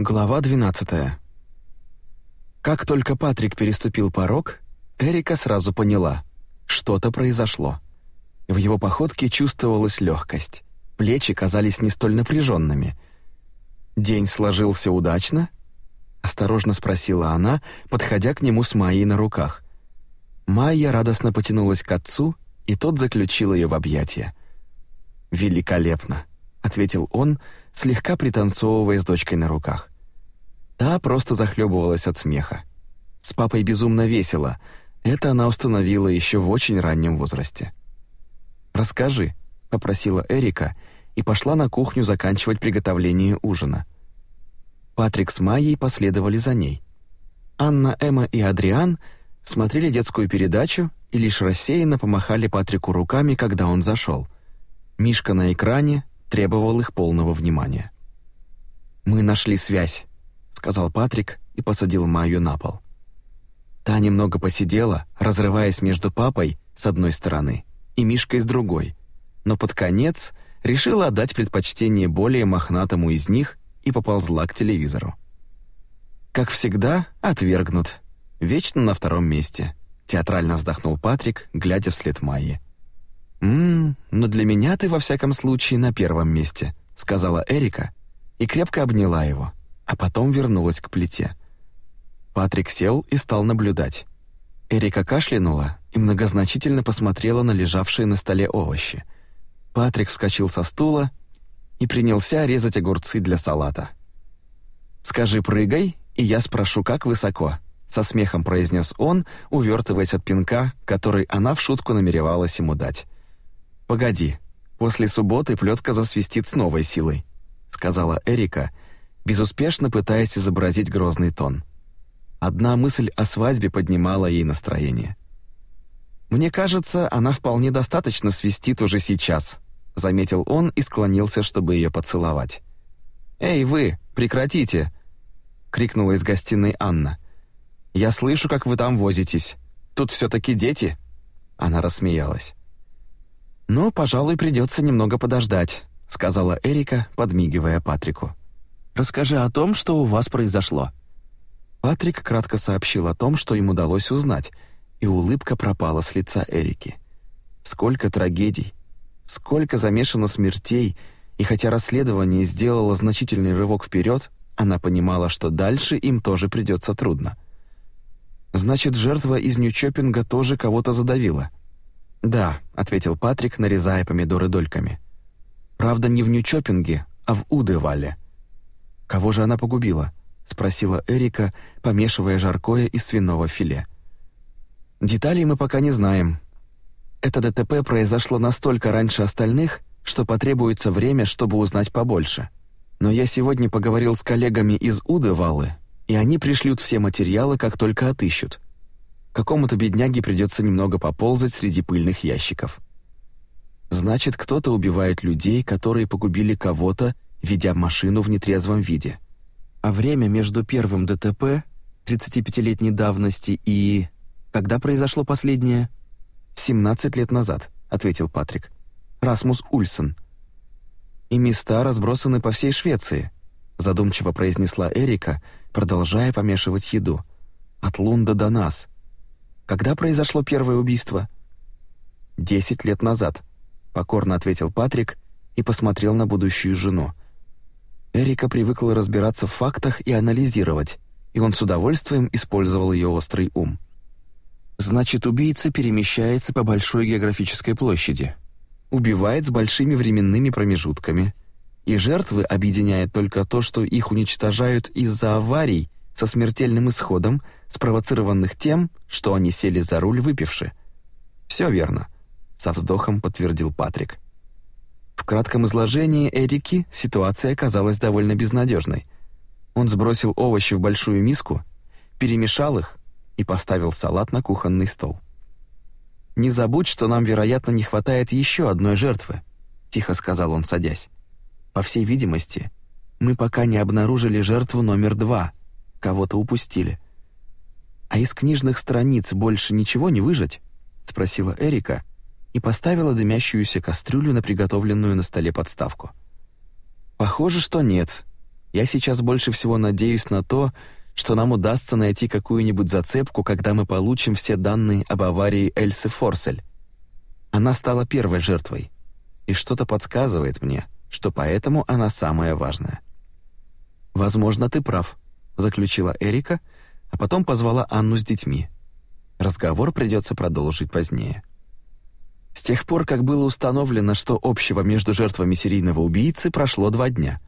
Глава 12. Как только Патрик переступил порог, Эрика сразу поняла — что-то произошло. В его походке чувствовалась легкость. Плечи казались не столь напряженными. «День сложился удачно?» — осторожно спросила она, подходя к нему с Майей на руках. Майя радостно потянулась к отцу, и тот заключил ее в объятия. «Великолепно!» — ответил он, слегка пританцовывая с дочкой на руках. Та просто захлебывалась от смеха. С папой безумно весело. Это она установила еще в очень раннем возрасте. «Расскажи», — попросила Эрика и пошла на кухню заканчивать приготовление ужина. Патрик с Майей последовали за ней. Анна, Эмма и Адриан смотрели детскую передачу и лишь рассеянно помахали Патрику руками, когда он зашел. Мишка на экране требовал их полного внимания. «Мы нашли связь», — сказал Патрик и посадил Майю на пол. Та немного посидела, разрываясь между папой с одной стороны и Мишкой с другой, но под конец решила отдать предпочтение более мохнатому из них и поползла к телевизору. Как всегда, отвергнут. Вечно на втором месте, театрально вздохнул Патрик, глядя вслед Майе. «Ммм, но для меня ты во всяком случае на первом месте», — сказала Эрика и крепко обняла его, а потом вернулась к плите. Патрик сел и стал наблюдать. Эрика кашлянула и многозначительно посмотрела на лежавшие на столе овощи. Патрик вскочил со стула и принялся резать огурцы для салата. «Скажи, прыгай, и я спрошу, как высоко», — со смехом произнес он, увертываясь от пинка, который она в шутку намеревалась ему дать. «Погоди, после субботы плетка засвистит с новой силой», — сказала Эрика, безуспешно пытаясь изобразить грозный тон. Одна мысль о свадьбе поднимала ей настроение. «Мне кажется, она вполне достаточно свистит уже сейчас», — заметил он и склонился, чтобы ее поцеловать. «Эй, вы, прекратите!» — крикнула из гостиной Анна. «Я слышу, как вы там возитесь. Тут все таки дети?» Она рассмеялась. «Ну, пожалуй, придется немного подождать», — сказала Эрика, подмигивая Патрику. «Расскажи о том, что у вас произошло». Патрик кратко сообщил о том, что им удалось узнать, и улыбка пропала с лица Эрики. Сколько трагедий, сколько замешано смертей, и хотя расследование сделало значительный рывок вперед, она понимала, что дальше им тоже придется трудно. Значит, жертва из Нью-Чоппинга тоже кого-то задавила. «Да», — ответил Патрик, нарезая помидоры дольками. «Правда, не в Нью-Чоппинге, а в Удевале». «Кого же она погубила?» — спросила Эрика, помешивая жаркое из свиного филе. «Деталей мы пока не знаем. Это ДТП произошло настолько раньше остальных, что потребуется время, чтобы узнать побольше. Но я сегодня поговорил с коллегами из Удевалы, и они пришлют все материалы, как только отыщут. Какому-то бедняге придется немного поползать среди пыльных ящиков. Значит, кто-то убивает людей, которые погубили кого-то, ведя машину в нетрезвом виде. А время между первым ДТП 35-летней давности и... Когда произошло последнее? 17 лет назад, ответил Патрик. Расмус Ульсон. И места разбросаны по всей Швеции, задумчиво произнесла Эрика, продолжая помешивать еду. От Лунда до нас. Когда произошло первое убийство? Десять лет назад, покорно ответил Патрик и посмотрел на будущую жену. Эрика привыкла разбираться в фактах и анализировать, и он с удовольствием использовал ее острый ум. Значит, убийца перемещается по большой географической площади, убивает с большими временными промежутками, и жертвы объединяет только то, что их уничтожают из-за аварий со смертельным исходом, спровоцированных тем, что они сели за руль выпивши. Все верно, со вздохом подтвердил Патрик. Кратком изложении Эрики ситуация оказалась довольно безнадежной. Он сбросил овощи в большую миску, перемешал их и поставил салат на кухонный стол. «Не забудь, что нам, вероятно, не хватает еще одной жертвы», — тихо сказал он, садясь. «По всей видимости, мы пока не обнаружили жертву номер два, кого-то упустили. А из книжных страниц больше ничего не выжать?» — спросила Эрика и поставила дымящуюся кастрюлю на приготовленную на столе подставку. «Похоже, что нет. Я сейчас больше всего надеюсь на то, что нам удастся найти какую-нибудь зацепку, когда мы получим все данные об аварии Эльсы Форсель. Она стала первой жертвой, и что-то подсказывает мне, что поэтому она самая важная. «Возможно, ты прав», — заключила Эрика, а потом позвала Анну с детьми. Разговор придется продолжить позднее. С тех пор, как было установлено, что общего между жертвами серийного убийцы, прошло два дня.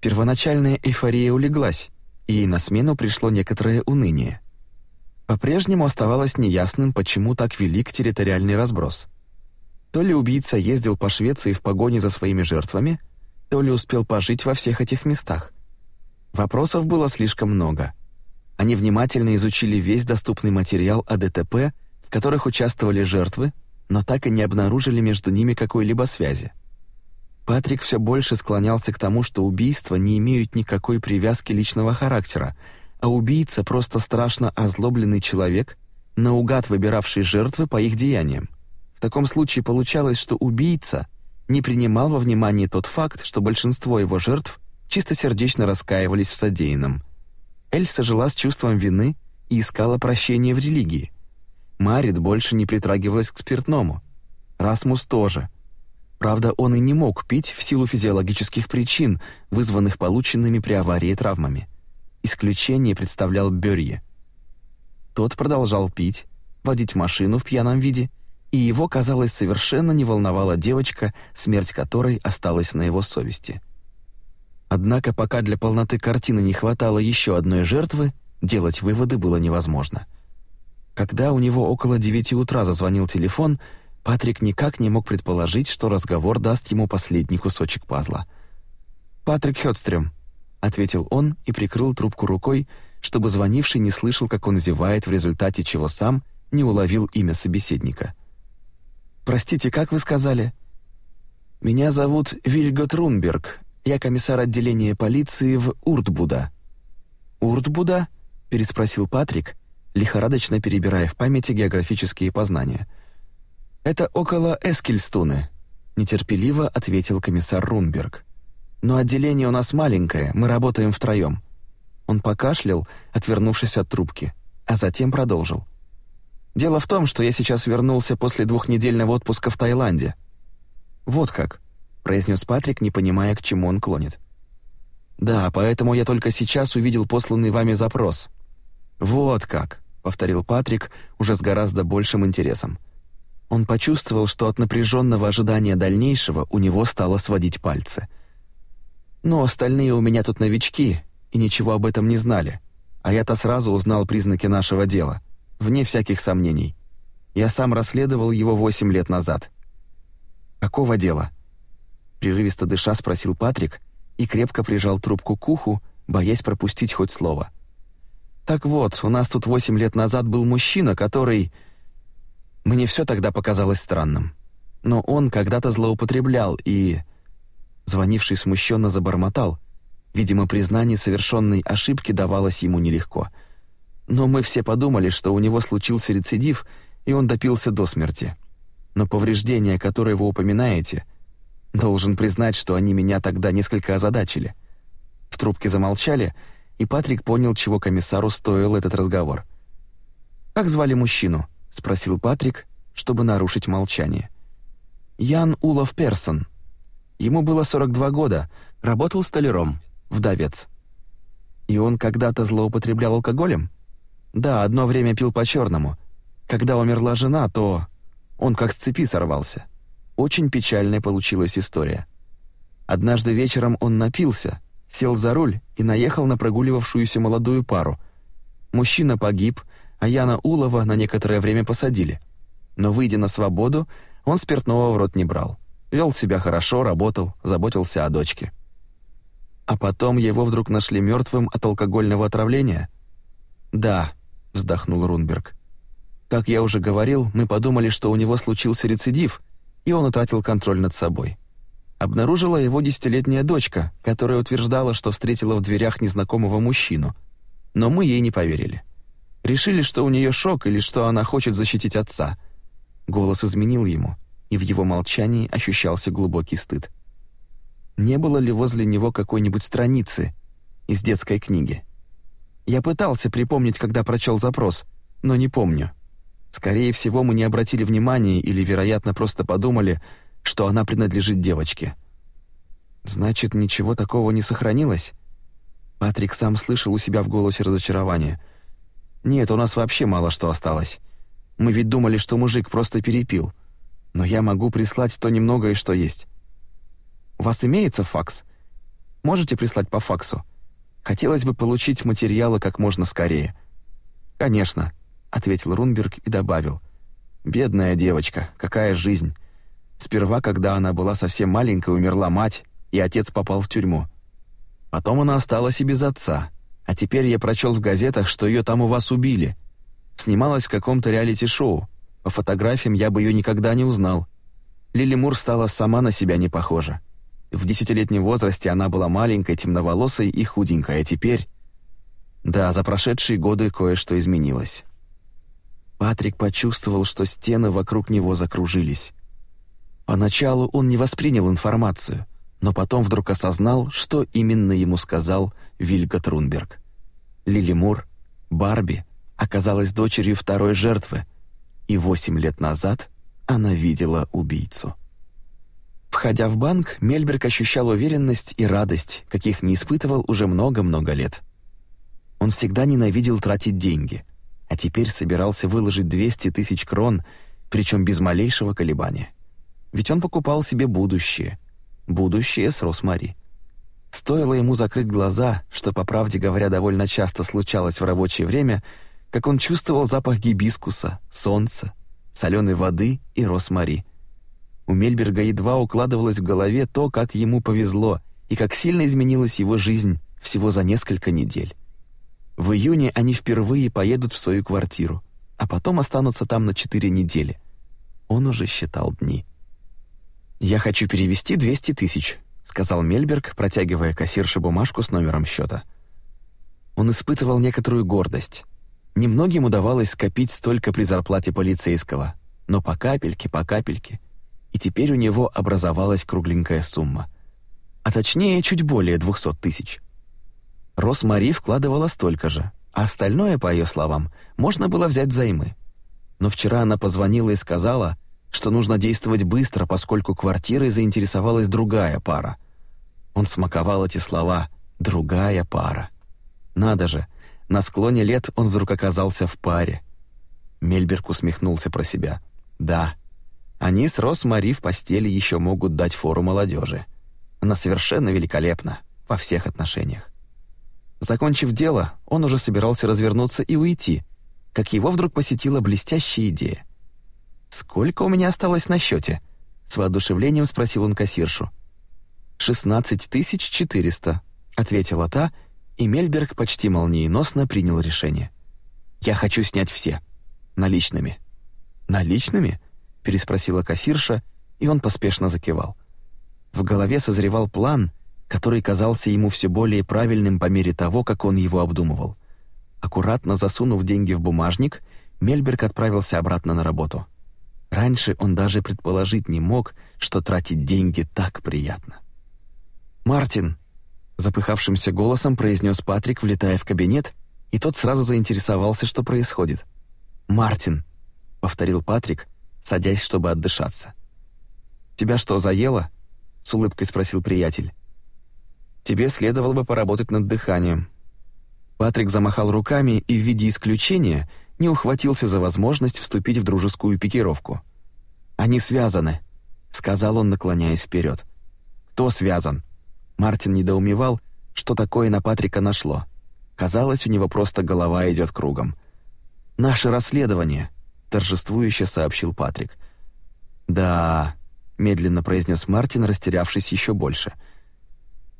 Первоначальная эйфория улеглась, и ей на смену пришло некоторое уныние. По-прежнему оставалось неясным, почему так велик территориальный разброс. То ли убийца ездил по Швеции в погоне за своими жертвами, то ли успел пожить во всех этих местах. Вопросов было слишком много. Они внимательно изучили весь доступный материал о ДТП, в которых участвовали жертвы, но так и не обнаружили между ними какой-либо связи. Патрик все больше склонялся к тому, что убийства не имеют никакой привязки личного характера, а убийца просто страшно озлобленный человек, наугад выбиравший жертвы по их деяниям. В таком случае получалось, что убийца не принимал во внимание тот факт, что большинство его жертв чистосердечно раскаивались в содеянном. Эльса жила с чувством вины и искала прощения в религии. Марит больше не притрагивалась к спиртному. Расмус тоже. Правда, он и не мог пить в силу физиологических причин, вызванных полученными при аварии травмами. Исключение представлял Бёрье. Тот продолжал пить, водить машину в пьяном виде, и его, казалось, совершенно не волновала девочка, смерть которой осталась на его совести. Однако пока для полноты картины не хватало еще одной жертвы, делать выводы было невозможно. Когда у него около девяти утра зазвонил телефон, Патрик никак не мог предположить, что разговор даст ему последний кусочек пазла. «Патрик Хёдстрём», — ответил он и прикрыл трубку рукой, чтобы звонивший не слышал, как он зевает, в результате чего сам не уловил имя собеседника. «Простите, как вы сказали?» «Меня зовут Вильгот Рунберг. Я комиссар отделения полиции в Уртбуда». «Уртбуда?» — переспросил Патрик, лихорадочно перебирая в памяти географические познания. «Это около Эскильстуны», — нетерпеливо ответил комиссар Рунберг. «Но отделение у нас маленькое, мы работаем втроем». Он покашлял, отвернувшись от трубки, а затем продолжил. «Дело в том, что я сейчас вернулся после двухнедельного отпуска в Таиланде». «Вот как», — произнес Патрик, не понимая, к чему он клонит. «Да, поэтому я только сейчас увидел посланный вами запрос». «Вот как повторил Патрик уже с гораздо большим интересом. Он почувствовал, что от напряженного ожидания дальнейшего у него стало сводить пальцы. Но остальные у меня тут новички и ничего об этом не знали. А я-то сразу узнал признаки нашего дела, вне всяких сомнений. Я сам расследовал его восемь лет назад. Какого дела? Прерывисто дыша спросил Патрик и крепко прижал трубку к уху, боясь пропустить хоть слово. Так вот, у нас тут восемь лет назад был мужчина, который... Мне все тогда показалось странным. Но он когда-то злоупотреблял и... Звонивший смущенно забормотал. Видимо, признание совершенной ошибки давалось ему нелегко. Но мы все подумали, что у него случился рецидив, и он допился до смерти. Но повреждения, которые вы упоминаете, должен признать, что они меня тогда несколько озадачили. В трубке замолчали, и Патрик понял, чего комиссару стоил этот разговор. «Как звали мужчину?» — спросил Патрик, чтобы нарушить молчание. «Ян Улов Персон. Ему было 42 года, работал столяром, вдовец. И он когда-то злоупотреблял алкоголем? Да, одно время пил по-черному. Когда умерла жена, то он как с цепи сорвался. Очень печальная получилась история. Однажды вечером он напился, сел за руль и наехал на прогуливавшуюся молодую пару. Мужчина погиб, а Яна Улова на некоторое время посадили. Но, выйдя на свободу, он спиртного в рот не брал. Вел себя хорошо, работал, заботился о дочке. А потом его вдруг нашли мертвым от алкогольного отравления? «Да», — вздохнул Рунберг. «Как я уже говорил, мы подумали, что у него случился рецидив, и он утратил контроль над собой обнаружила его десятилетняя дочка, которая утверждала, что встретила в дверях незнакомого мужчину. Но мы ей не поверили. Решили, что у нее шок или что она хочет защитить отца. Голос изменил ему, и в его молчании ощущался глубокий стыд. Не было ли возле него какой-нибудь страницы из детской книги? Я пытался припомнить, когда прочел запрос, но не помню. Скорее всего, мы не обратили внимания или, вероятно, просто подумали, что она принадлежит девочке. Значит, ничего такого не сохранилось? Патрик сам слышал у себя в голосе разочарование. Нет, у нас вообще мало что осталось. Мы ведь думали, что мужик просто перепил. Но я могу прислать то немногое, что есть. У вас имеется факс? Можете прислать по факсу? Хотелось бы получить материалы как можно скорее. Конечно, ответил Рунберг и добавил: Бедная девочка, какая жизнь. Сперва, когда она была совсем маленькой, умерла мать, и отец попал в тюрьму. Потом она осталась и без отца. А теперь я прочел в газетах, что ее там у вас убили. Снималась в каком-то реалити-шоу. По фотографиям я бы ее никогда не узнал. Лили Мур стала сама на себя не похожа. В десятилетнем возрасте она была маленькой, темноволосой и худенькой, а теперь... Да, за прошедшие годы кое-что изменилось. Патрик почувствовал, что стены вокруг него закружились. Поначалу он не воспринял информацию, но потом вдруг осознал, что именно ему сказал Вильга Трунберг. Лили Мур, Барби, оказалась дочерью второй жертвы, и восемь лет назад она видела убийцу. Входя в банк, Мельберг ощущал уверенность и радость, каких не испытывал уже много-много лет. Он всегда ненавидел тратить деньги, а теперь собирался выложить 200 тысяч крон, причем без малейшего колебания. Ведь он покупал себе будущее. Будущее с Росмари. Стоило ему закрыть глаза, что, по правде говоря, довольно часто случалось в рабочее время, как он чувствовал запах гибискуса, солнца, соленой воды и Росмари — у Мельберга едва укладывалось в голове то, как ему повезло и как сильно изменилась его жизнь всего за несколько недель. В июне они впервые поедут в свою квартиру, а потом останутся там на четыре недели. Он уже считал дни. «Я хочу перевести 200 тысяч», — сказал Мельберг, протягивая кассирше бумажку с номером счета. Он испытывал некоторую гордость. Немногим удавалось скопить столько при зарплате полицейского, но по капельке, по капельке и теперь у него образовалась кругленькая сумма. А точнее, чуть более двухсот тысяч. Росмари вкладывала столько же, а остальное, по ее словам, можно было взять взаймы. Но вчера она позвонила и сказала, что нужно действовать быстро, поскольку квартирой заинтересовалась другая пара. Он смаковал эти слова «другая пара». Надо же, на склоне лет он вдруг оказался в паре. Мельберг усмехнулся про себя. Да, они с Рос Мари в постели еще могут дать фору молодежи. Она совершенно великолепна во всех отношениях. Закончив дело, он уже собирался развернуться и уйти, как его вдруг посетила блестящая идея. «Сколько у меня осталось на счете?» — с воодушевлением спросил он кассиршу. «Шестнадцать тысяч четыреста», — ответила та, и Мельберг почти молниеносно принял решение. «Я хочу снять все. Наличными». «Наличными?» переспросила кассирша, и он поспешно закивал. В голове созревал план, который казался ему все более правильным по мере того, как он его обдумывал. Аккуратно засунув деньги в бумажник, Мельберг отправился обратно на работу. Раньше он даже предположить не мог, что тратить деньги так приятно. «Мартин!» — запыхавшимся голосом произнес Патрик, влетая в кабинет, и тот сразу заинтересовался, что происходит. «Мартин!» — повторил Патрик, садясь, чтобы отдышаться. «Тебя что, заело?» — с улыбкой спросил приятель. «Тебе следовало бы поработать над дыханием». Патрик замахал руками и в виде исключения не ухватился за возможность вступить в дружескую пикировку. «Они связаны», — сказал он, наклоняясь вперед. «Кто связан?» Мартин недоумевал, что такое на Патрика нашло. Казалось, у него просто голова идет кругом. «Наше расследование», торжествующе сообщил Патрик. «Да», — медленно произнес Мартин, растерявшись еще больше.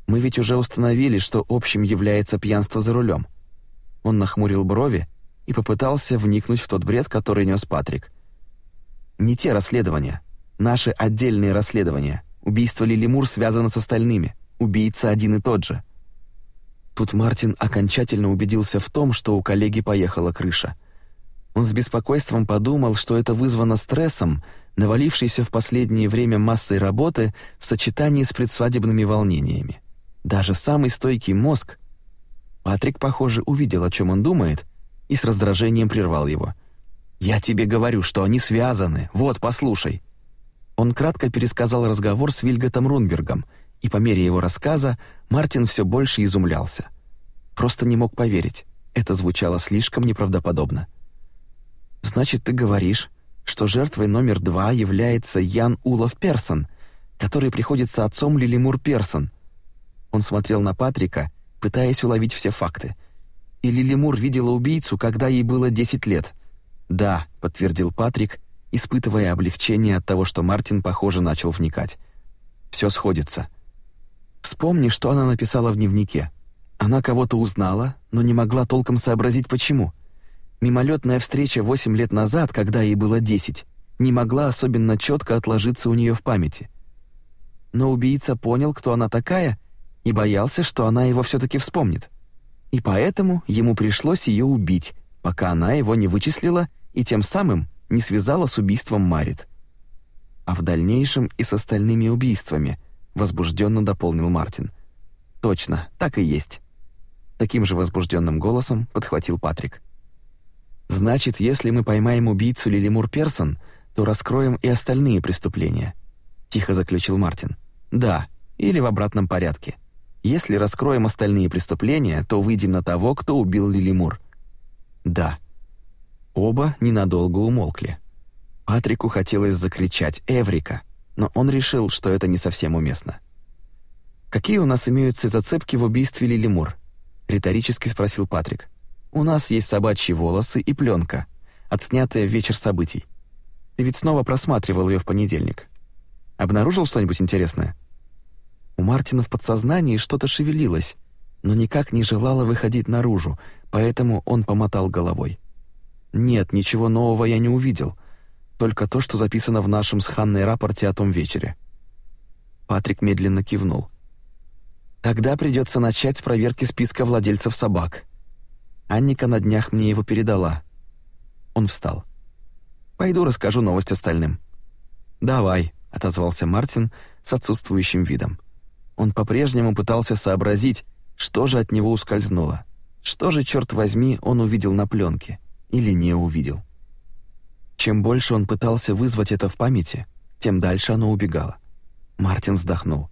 «Мы ведь уже установили, что общим является пьянство за рулем». Он нахмурил брови и попытался вникнуть в тот бред, который нес Патрик. «Не те расследования. Наши отдельные расследования. Убийство Лили Мур связано с остальными. Убийца один и тот же». Тут Мартин окончательно убедился в том, что у коллеги поехала крыша — он с беспокойством подумал, что это вызвано стрессом, навалившийся в последнее время массой работы в сочетании с предсвадебными волнениями. Даже самый стойкий мозг... Патрик, похоже, увидел, о чем он думает, и с раздражением прервал его. «Я тебе говорю, что они связаны. Вот, послушай». Он кратко пересказал разговор с Вильготом Рунбергом, и по мере его рассказа Мартин все больше изумлялся. Просто не мог поверить. Это звучало слишком неправдоподобно. «Значит, ты говоришь, что жертвой номер два является Ян Улов Персон, который приходится отцом Лилимур Персон?» Он смотрел на Патрика, пытаясь уловить все факты. «И Лилимур видела убийцу, когда ей было 10 лет». «Да», — подтвердил Патрик, испытывая облегчение от того, что Мартин, похоже, начал вникать. «Все сходится. Вспомни, что она написала в дневнике. Она кого-то узнала, но не могла толком сообразить, почему. Мимолетная встреча восемь лет назад, когда ей было десять, не могла особенно четко отложиться у нее в памяти. Но убийца понял, кто она такая, и боялся, что она его все-таки вспомнит. И поэтому ему пришлось ее убить, пока она его не вычислила и тем самым не связала с убийством Марит. А в дальнейшем и с остальными убийствами, возбужденно дополнил Мартин. Точно, так и есть. Таким же возбужденным голосом подхватил Патрик. Значит, если мы поймаем убийцу Лилимур Персон, то раскроем и остальные преступления, тихо заключил Мартин. Да, или в обратном порядке. Если раскроем остальные преступления, то выйдем на того, кто убил Лилимур. Да. Оба ненадолго умолкли. Патрику хотелось закричать «Эврика!», но он решил, что это не совсем уместно. «Какие у нас имеются зацепки в убийстве Лилимур?» — риторически спросил Патрик. «У нас есть собачьи волосы и пленка, отснятая в вечер событий. Ты ведь снова просматривал ее в понедельник. Обнаружил что-нибудь интересное?» У Мартина в подсознании что-то шевелилось, но никак не желало выходить наружу, поэтому он помотал головой. «Нет, ничего нового я не увидел, только то, что записано в нашем с Ханной рапорте о том вечере». Патрик медленно кивнул. Тогда придется начать с проверки списка владельцев собак. Анника на днях мне его передала. Он встал. Пойду расскажу новость остальным. Давай, отозвался Мартин с отсутствующим видом. Он по-прежнему пытался сообразить, что же от него ускользнуло. Что же, черт возьми, он увидел на пленке или не увидел. Чем больше он пытался вызвать это в памяти, тем дальше оно убегало. Мартин вздохнул.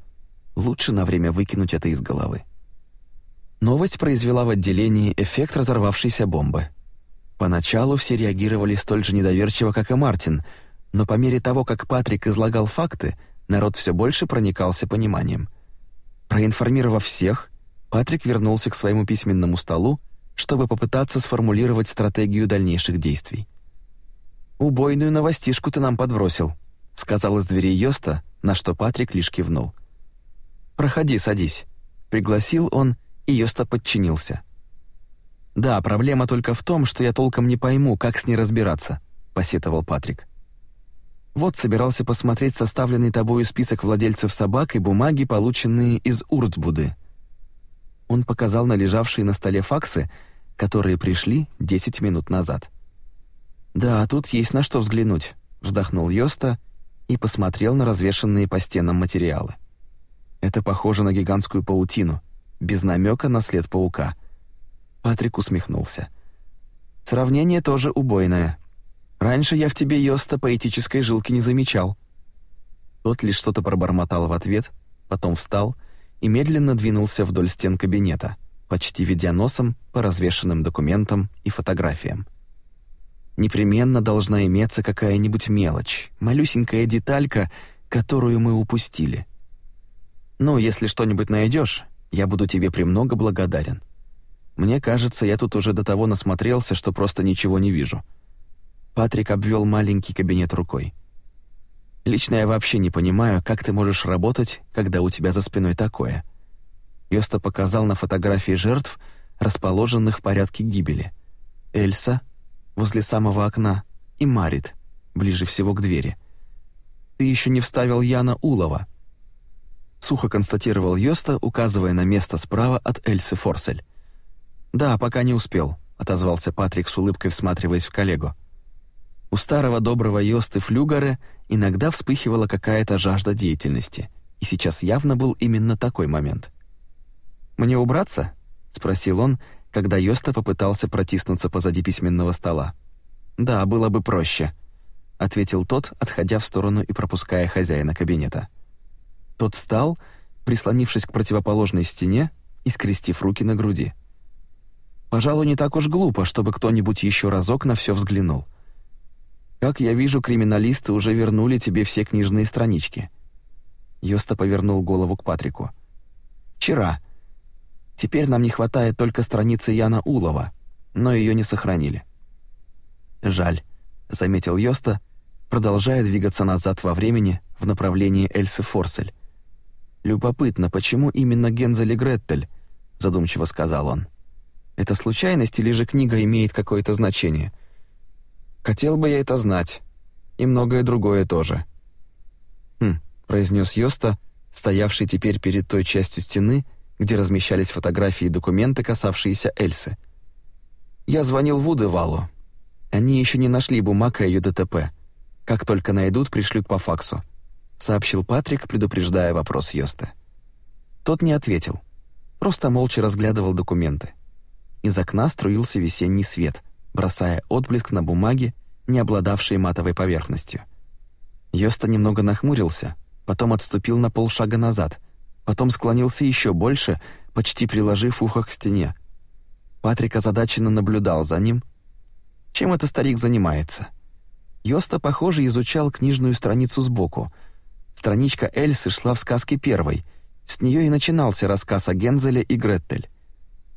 Лучше на время выкинуть это из головы. Новость произвела в отделении эффект разорвавшейся бомбы. Поначалу все реагировали столь же недоверчиво, как и Мартин, но по мере того, как Патрик излагал факты, народ все больше проникался пониманием. Проинформировав всех, Патрик вернулся к своему письменному столу, чтобы попытаться сформулировать стратегию дальнейших действий. «Убойную новостишку ты нам подбросил», — сказал из двери Йоста, на что Патрик лишь кивнул. «Проходи, садись», — пригласил он, и Йоста подчинился. «Да, проблема только в том, что я толком не пойму, как с ней разбираться», — посетовал Патрик. «Вот собирался посмотреть составленный тобою список владельцев собак и бумаги, полученные из Урцбуды». Он показал на лежавшие на столе факсы, которые пришли 10 минут назад. «Да, тут есть на что взглянуть», — вздохнул Йоста и посмотрел на развешанные по стенам материалы. Это похоже на гигантскую паутину, без намека на след паука. Патрик усмехнулся. Сравнение тоже убойное. Раньше я в тебе Йоста поэтической жилки не замечал. Тот лишь что-то пробормотал в ответ, потом встал и медленно двинулся вдоль стен кабинета, почти ведя носом по развешанным документам и фотографиям. Непременно должна иметься какая-нибудь мелочь, малюсенькая деталька, которую мы упустили. Ну, если что-нибудь найдешь, я буду тебе премного благодарен. Мне кажется, я тут уже до того насмотрелся, что просто ничего не вижу». Патрик обвел маленький кабинет рукой. «Лично я вообще не понимаю, как ты можешь работать, когда у тебя за спиной такое». Йоста показал на фотографии жертв, расположенных в порядке гибели. Эльса возле самого окна и Марит ближе всего к двери. Ты еще не вставил Яна Улова, сухо констатировал Йоста, указывая на место справа от Эльсы Форсель. «Да, пока не успел», — отозвался Патрик с улыбкой, всматриваясь в коллегу. У старого доброго Йосты Флюгера иногда вспыхивала какая-то жажда деятельности, и сейчас явно был именно такой момент. «Мне убраться?» — спросил он, когда Йоста попытался протиснуться позади письменного стола. «Да, было бы проще», — ответил тот, отходя в сторону и пропуская хозяина кабинета. Тот встал, прислонившись к противоположной стене и скрестив руки на груди. «Пожалуй, не так уж глупо, чтобы кто-нибудь еще разок на все взглянул. Как я вижу, криминалисты уже вернули тебе все книжные странички». Йоста повернул голову к Патрику. «Вчера. Теперь нам не хватает только страницы Яна Улова, но ее не сохранили». «Жаль», — заметил Йоста, продолжая двигаться назад во времени в направлении Эльсы Форсель. «Любопытно, почему именно Гензель и Греттель?» — задумчиво сказал он. «Это случайность или же книга имеет какое-то значение?» Хотел бы я это знать. И многое другое тоже. Хм, произнес Йоста, стоявший теперь перед той частью стены, где размещались фотографии и документы, касавшиеся Эльсы. Я звонил Вудевалу. Они еще не нашли бумаг о ее ДТП. Как только найдут, пришлют по факсу, сообщил Патрик, предупреждая вопрос Йоста. Тот не ответил, просто молча разглядывал документы. Из окна струился весенний свет — бросая отблеск на бумаге, не обладавшей матовой поверхностью. Йоста немного нахмурился, потом отступил на полшага назад, потом склонился еще больше, почти приложив ухо к стене. Патрик озадаченно наблюдал за ним. Чем это старик занимается? Йоста, похоже, изучал книжную страницу сбоку. Страничка Эльсы шла в сказке первой. С нее и начинался рассказ о Гензеле и Греттель.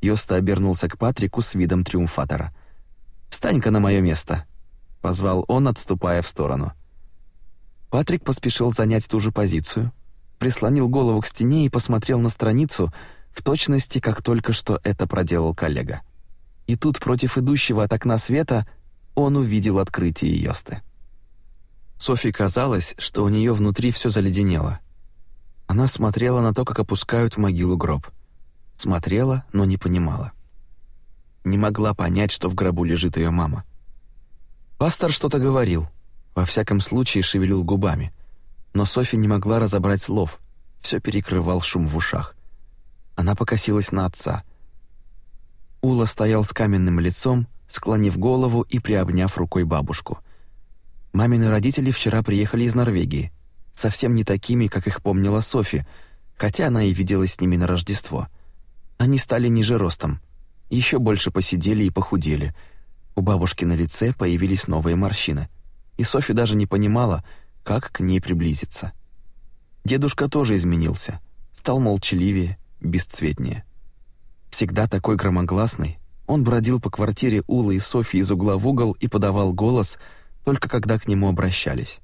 Йоста обернулся к Патрику с видом триумфатора — «Встань-ка на мое место», — позвал он, отступая в сторону. Патрик поспешил занять ту же позицию, прислонил голову к стене и посмотрел на страницу в точности, как только что это проделал коллега. И тут против идущего от окна света он увидел открытие Йосты. Софи казалось, что у нее внутри все заледенело. Она смотрела на то, как опускают в могилу гроб. Смотрела, но не понимала не могла понять, что в гробу лежит ее мама. Пастор что-то говорил, во всяком случае шевелил губами, но Софи не могла разобрать слов, все перекрывал шум в ушах. Она покосилась на отца. Ула стоял с каменным лицом, склонив голову и приобняв рукой бабушку. Мамины родители вчера приехали из Норвегии, совсем не такими, как их помнила Софи, хотя она и виделась с ними на Рождество. Они стали ниже ростом, еще больше посидели и похудели. У бабушки на лице появились новые морщины, и Софи даже не понимала, как к ней приблизиться. Дедушка тоже изменился, стал молчаливее, бесцветнее. Всегда такой громогласный, он бродил по квартире Улы и Софи из угла в угол и подавал голос, только когда к нему обращались.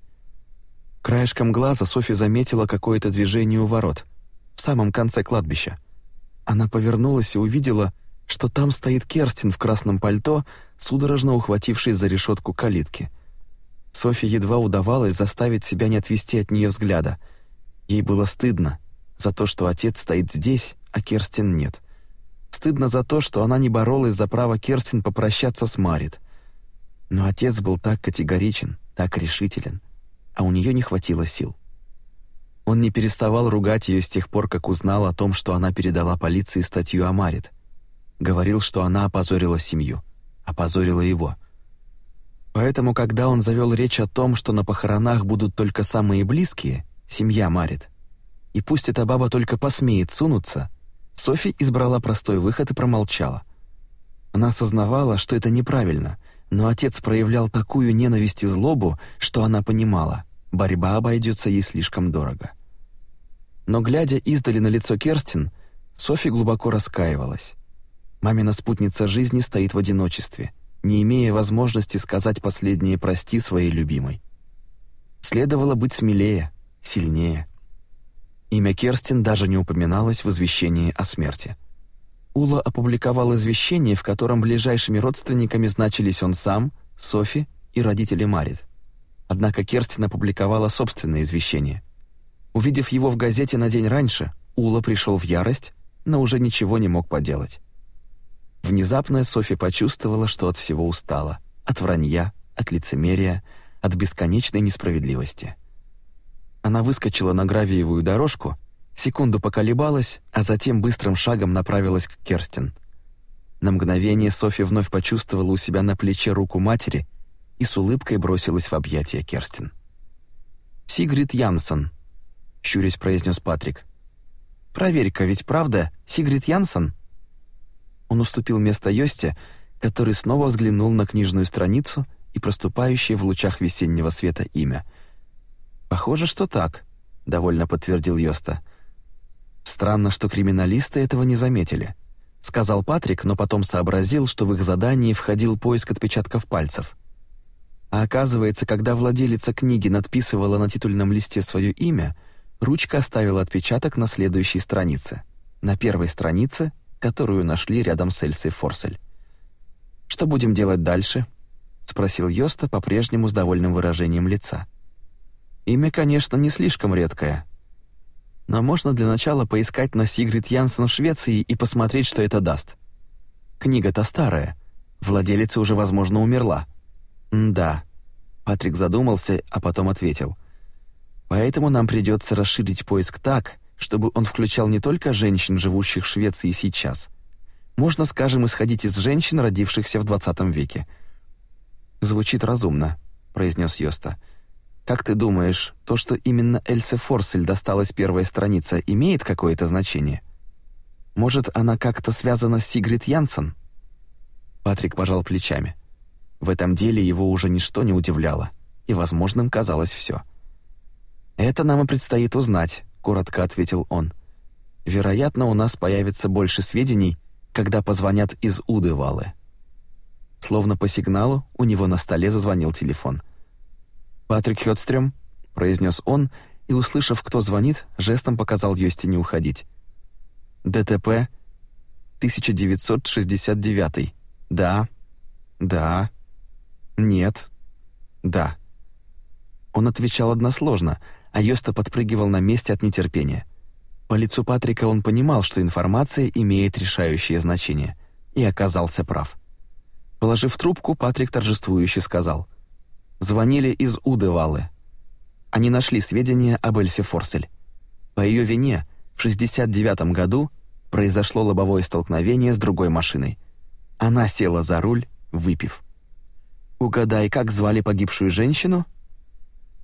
Краешком глаза Софи заметила какое-то движение у ворот, в самом конце кладбища. Она повернулась и увидела, что там стоит Керстин в красном пальто, судорожно ухватившись за решетку калитки. Софье едва удавалось заставить себя не отвести от нее взгляда. Ей было стыдно за то, что отец стоит здесь, а Керстин нет. Стыдно за то, что она не боролась за право Керстин попрощаться с Марит. Но отец был так категоричен, так решителен, а у нее не хватило сил. Он не переставал ругать ее с тех пор, как узнал о том, что она передала полиции статью о Марит — говорил, что она опозорила семью, опозорила его. Поэтому, когда он завел речь о том, что на похоронах будут только самые близкие, семья Марит, и пусть эта баба только посмеет сунуться, Софи избрала простой выход и промолчала. Она осознавала, что это неправильно, но отец проявлял такую ненависть и злобу, что она понимала, борьба обойдется ей слишком дорого. Но глядя издали на лицо Керстин, Софи глубоко раскаивалась. Мамина спутница жизни стоит в одиночестве, не имея возможности сказать последнее «прости» своей любимой. Следовало быть смелее, сильнее. Имя Керстин даже не упоминалось в извещении о смерти. Ула опубликовал извещение, в котором ближайшими родственниками значились он сам, Софи и родители Марит. Однако Керстин опубликовала собственное извещение. Увидев его в газете на день раньше, Ула пришел в ярость, но уже ничего не мог поделать. Внезапно Софи почувствовала, что от всего устала. От вранья, от лицемерия, от бесконечной несправедливости. Она выскочила на гравиевую дорожку, секунду поколебалась, а затем быстрым шагом направилась к Керстин. На мгновение Софья вновь почувствовала у себя на плече руку матери и с улыбкой бросилась в объятия Керстин. «Сигрид Янсен», — щурясь произнес Патрик. «Проверь-ка, ведь правда Сигрид Янсен?» Он уступил место Йосте, который снова взглянул на книжную страницу и проступающее в лучах весеннего света имя. «Похоже, что так», — довольно подтвердил Йоста. «Странно, что криминалисты этого не заметили», — сказал Патрик, но потом сообразил, что в их задании входил поиск отпечатков пальцев. А оказывается, когда владелица книги надписывала на титульном листе свое имя, ручка оставила отпечаток на следующей странице. На первой странице, которую нашли рядом с Эльсой Форсель. «Что будем делать дальше?» — спросил Йоста по-прежнему с довольным выражением лица. «Имя, конечно, не слишком редкое, но можно для начала поискать на Сигрид Янсен в Швеции и посмотреть, что это даст. Книга-то старая, владелица уже, возможно, умерла. «Да». Патрик задумался, а потом ответил. «Поэтому нам придется расширить поиск так, чтобы он включал не только женщин, живущих в Швеции сейчас. Можно, скажем, исходить из женщин, родившихся в 20 веке». «Звучит разумно», — произнес Йоста. «Как ты думаешь, то, что именно Эльсе Форсель досталась первая страница, имеет какое-то значение? Может, она как-то связана с Сигрид Янсен?» Патрик пожал плечами. В этом деле его уже ничто не удивляло, и возможным казалось все. «Это нам и предстоит узнать», — коротко ответил он. «Вероятно, у нас появится больше сведений, когда позвонят из Удывалы». Словно по сигналу у него на столе зазвонил телефон. «Патрик Хёдстрём», — произнес он, и, услышав, кто звонит, жестом показал Йости не уходить. «ДТП 1969. Да, да, «Нет». «Да». Он отвечал односложно, а Йоста подпрыгивал на месте от нетерпения. По лицу Патрика он понимал, что информация имеет решающее значение, и оказался прав. Положив трубку, Патрик торжествующе сказал. «Звонили из Удевалы. Они нашли сведения об Эльсе Форсель. По ее вине в 69 году произошло лобовое столкновение с другой машиной. Она села за руль, выпив. «Угадай, как звали погибшую женщину?»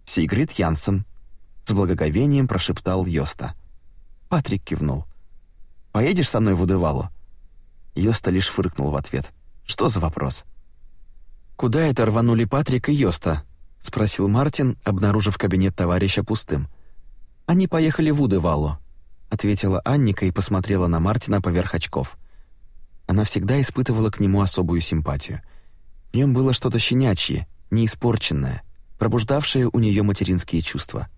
«Сигрид Янсен», — с благоговением прошептал Йоста. Патрик кивнул. «Поедешь со мной в Удывалу?» Йоста лишь фыркнул в ответ. «Что за вопрос?» «Куда это рванули Патрик и Йоста?» — спросил Мартин, обнаружив кабинет товарища пустым. «Они поехали в Удывалу», — ответила Анника и посмотрела на Мартина поверх очков. Она всегда испытывала к нему особую симпатию — в нем было что-то щенячье, неиспорченное, пробуждавшее у нее материнские чувства.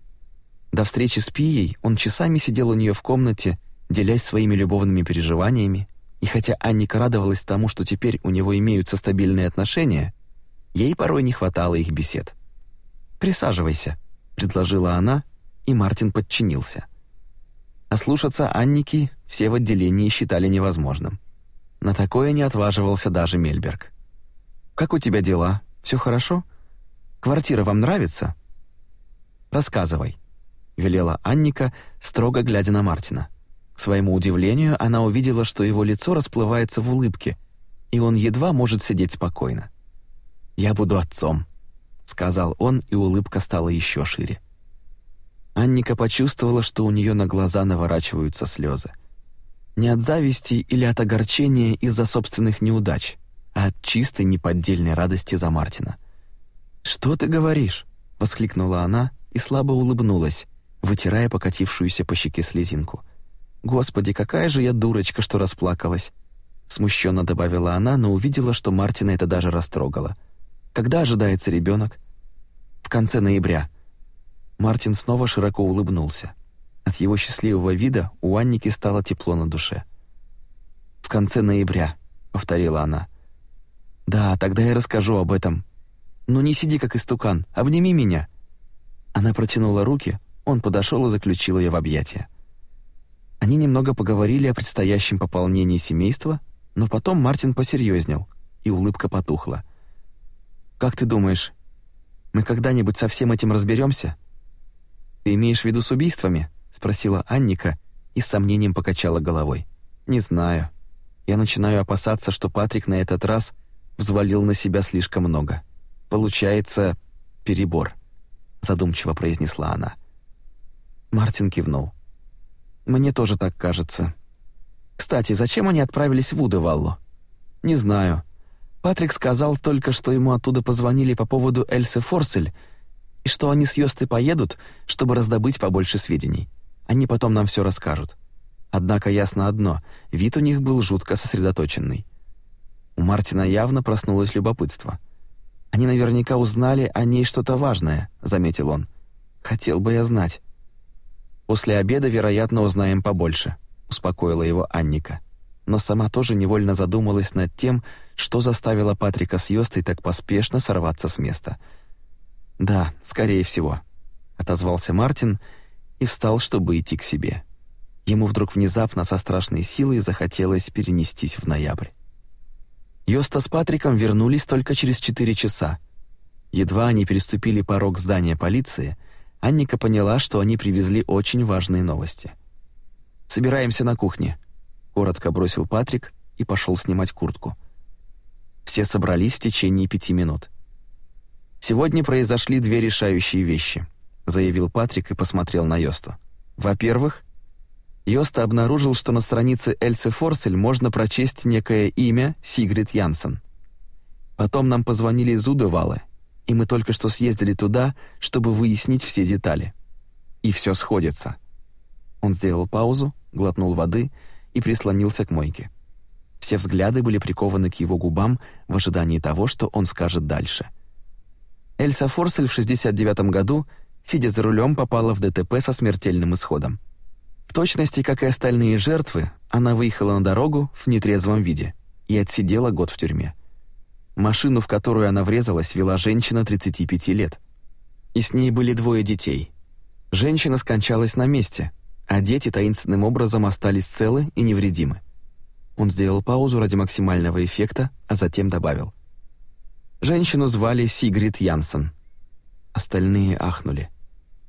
До встречи с Пией он часами сидел у нее в комнате, делясь своими любовными переживаниями, и хотя Анника радовалась тому, что теперь у него имеются стабильные отношения, ей порой не хватало их бесед. «Присаживайся», — предложила она, и Мартин подчинился. Ослушаться Анники все в отделении считали невозможным. На такое не отваживался даже Мельберг. Как у тебя дела? Все хорошо? Квартира вам нравится? Рассказывай, велела Анника, строго глядя на Мартина. К своему удивлению, она увидела, что его лицо расплывается в улыбке, и он едва может сидеть спокойно. Я буду отцом, сказал он, и улыбка стала еще шире. Анника почувствовала, что у нее на глаза наворачиваются слезы. Не от зависти или от огорчения из-за собственных неудач, а от чистой неподдельной радости за Мартина. «Что ты говоришь?» — воскликнула она и слабо улыбнулась, вытирая покатившуюся по щеке слезинку. «Господи, какая же я дурочка, что расплакалась!» Смущенно добавила она, но увидела, что Мартина это даже растрогало. «Когда ожидается ребенок?» «В конце ноября». Мартин снова широко улыбнулся. От его счастливого вида у Анники стало тепло на душе. «В конце ноября», — повторила она. «Да, тогда я расскажу об этом. Но не сиди как истукан, обними меня». Она протянула руки, он подошел и заключил ее в объятия. Они немного поговорили о предстоящем пополнении семейства, но потом Мартин посерьезнел, и улыбка потухла. Как ты думаешь, мы когда-нибудь со всем этим разберемся? Ты имеешь в виду с убийствами? спросила Анника и с сомнением покачала головой. Не знаю. Я начинаю опасаться, что Патрик на этот раз взвалил на себя слишком много. Получается перебор, задумчиво произнесла она. Мартин кивнул. Мне тоже так кажется. Кстати, зачем они отправились в Удеваллу? Не знаю. Патрик сказал только, что ему оттуда позвонили по поводу Эльсы Форсель, и что они с Йостой поедут, чтобы раздобыть побольше сведений. Они потом нам все расскажут. Однако ясно одно — вид у них был жутко сосредоточенный. У Мартина явно проснулось любопытство. «Они наверняка узнали о ней что-то важное», — заметил он. «Хотел бы я знать». «После обеда, вероятно, узнаем побольше», — успокоила его Анника но сама тоже невольно задумалась над тем, что заставило Патрика с Йостой так поспешно сорваться с места. «Да, скорее всего», — отозвался Мартин и встал, чтобы идти к себе. Ему вдруг внезапно со страшной силой захотелось перенестись в ноябрь. Йоста с Патриком вернулись только через четыре часа. Едва они переступили порог здания полиции, Анника поняла, что они привезли очень важные новости. «Собираемся на кухне», коротко бросил Патрик и пошел снимать куртку. Все собрались в течение пяти минут. Сегодня произошли две решающие вещи, заявил Патрик и посмотрел на Йосту. Во-первых, Йоста обнаружил, что на странице Эльсы Форсель можно прочесть некое имя Сигрид Янсен. Потом нам позвонили из Удовалы, и мы только что съездили туда, чтобы выяснить все детали. И все сходится. Он сделал паузу, глотнул воды и прислонился к мойке. Все взгляды были прикованы к его губам в ожидании того, что он скажет дальше. Эльса Форсель в 69 году, сидя за рулем, попала в ДТП со смертельным исходом. В точности, как и остальные жертвы, она выехала на дорогу в нетрезвом виде и отсидела год в тюрьме. Машину, в которую она врезалась, вела женщина 35 лет. И с ней были двое детей. Женщина скончалась на месте, а дети таинственным образом остались целы и невредимы. Он сделал паузу ради максимального эффекта, а затем добавил. Женщину звали Сигрид Янсен. Остальные ахнули.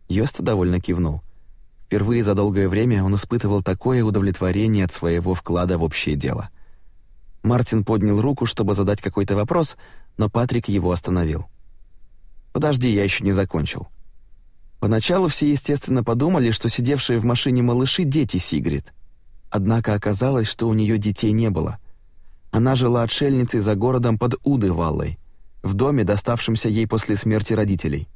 Йоста довольно кивнул. Впервые за долгое время он испытывал такое удовлетворение от своего вклада в общее дело. Мартин поднял руку, чтобы задать какой-то вопрос, но Патрик его остановил. «Подожди, я еще не закончил». Поначалу все, естественно, подумали, что сидевшие в машине малыши — дети Сигрид. Однако оказалось, что у нее детей не было. Она жила отшельницей за городом под Удываллой, в доме, доставшемся ей после смерти родителей.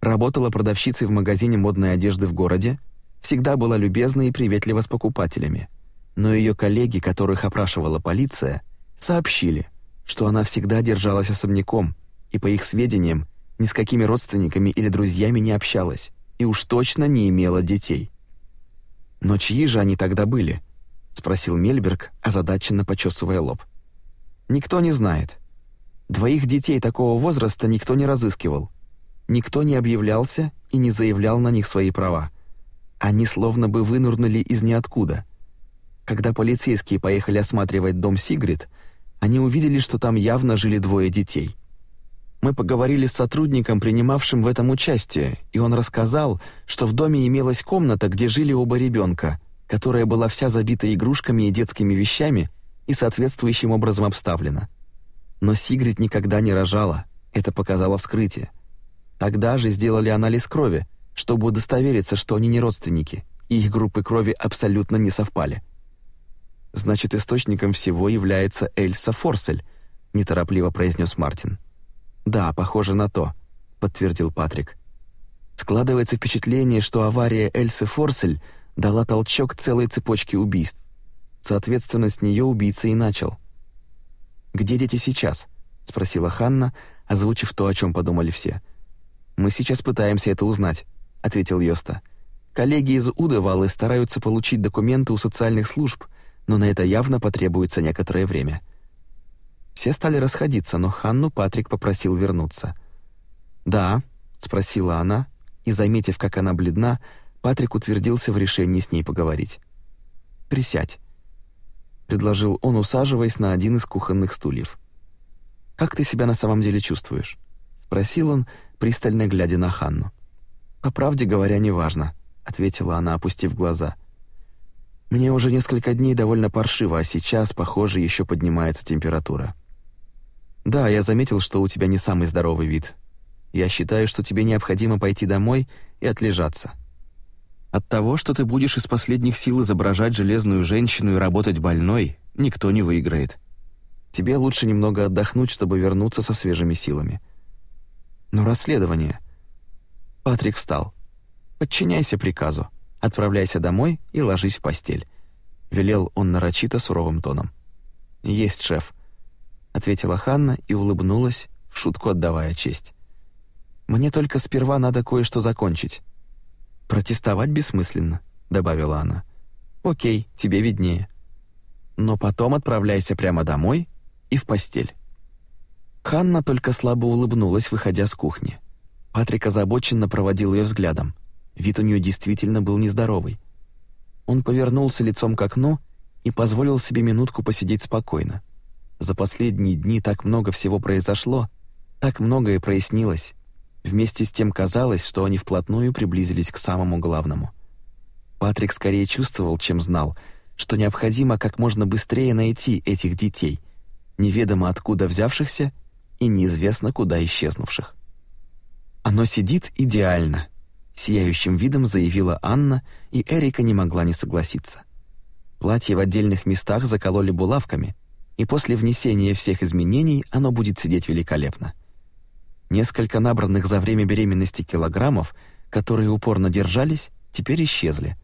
Работала продавщицей в магазине модной одежды в городе, всегда была любезна и приветлива с покупателями. Но ее коллеги, которых опрашивала полиция, сообщили, что она всегда держалась особняком, и, по их сведениям, ни с какими родственниками или друзьями не общалась и уж точно не имела детей. «Но чьи же они тогда были?» — спросил Мельберг, озадаченно почесывая лоб. «Никто не знает. Двоих детей такого возраста никто не разыскивал. Никто не объявлялся и не заявлял на них свои права. Они словно бы вынурнули из ниоткуда. Когда полицейские поехали осматривать дом Сигрид, они увидели, что там явно жили двое детей — мы поговорили с сотрудником, принимавшим в этом участие, и он рассказал, что в доме имелась комната, где жили оба ребенка, которая была вся забита игрушками и детскими вещами и соответствующим образом обставлена. Но Сигрид никогда не рожала, это показало вскрытие. Тогда же сделали анализ крови, чтобы удостовериться, что они не родственники, и их группы крови абсолютно не совпали. Значит, источником всего является Эльса Форсель, неторопливо произнес Мартин. «Да, похоже на то», — подтвердил Патрик. Складывается впечатление, что авария Эльсы Форсель дала толчок целой цепочке убийств. Соответственно, с нее убийца и начал. «Где дети сейчас?» — спросила Ханна, озвучив то, о чем подумали все. «Мы сейчас пытаемся это узнать», — ответил Йоста. «Коллеги из Удевалы стараются получить документы у социальных служб, но на это явно потребуется некоторое время». Все стали расходиться, но Ханну Патрик попросил вернуться. «Да?» — спросила она, и, заметив, как она бледна, Патрик утвердился в решении с ней поговорить. «Присядь», — предложил он, усаживаясь на один из кухонных стульев. Как ты себя на самом деле чувствуешь?» — спросил он, пристально глядя на Ханну. «По правде говоря, неважно», — ответила она, опустив глаза. «Мне уже несколько дней довольно паршиво, а сейчас, похоже, еще поднимается температура». «Да, я заметил, что у тебя не самый здоровый вид. Я считаю, что тебе необходимо пойти домой и отлежаться. От того, что ты будешь из последних сил изображать железную женщину и работать больной, никто не выиграет. Тебе лучше немного отдохнуть, чтобы вернуться со свежими силами. Но расследование... Патрик встал. Подчиняйся приказу. Отправляйся домой и ложись в постель. Велел он нарочито суровым тоном. «Есть, шеф», — ответила Ханна и улыбнулась, в шутку отдавая честь. «Мне только сперва надо кое-что закончить». «Протестовать бессмысленно», — добавила она. «Окей, тебе виднее. Но потом отправляйся прямо домой и в постель». Ханна только слабо улыбнулась, выходя с кухни. Патрик озабоченно проводил ее взглядом. Вид у нее действительно был нездоровый. Он повернулся лицом к окну и позволил себе минутку посидеть спокойно. За последние дни так много всего произошло, так многое прояснилось. Вместе с тем казалось, что они вплотную приблизились к самому главному. Патрик скорее чувствовал, чем знал, что необходимо как можно быстрее найти этих детей, неведомо откуда взявшихся и неизвестно куда исчезнувших. «Оно сидит идеально», — сияющим видом заявила Анна, и Эрика не могла не согласиться. Платье в отдельных местах закололи булавками, и после внесения всех изменений оно будет сидеть великолепно. Несколько набранных за время беременности килограммов, которые упорно держались, теперь исчезли.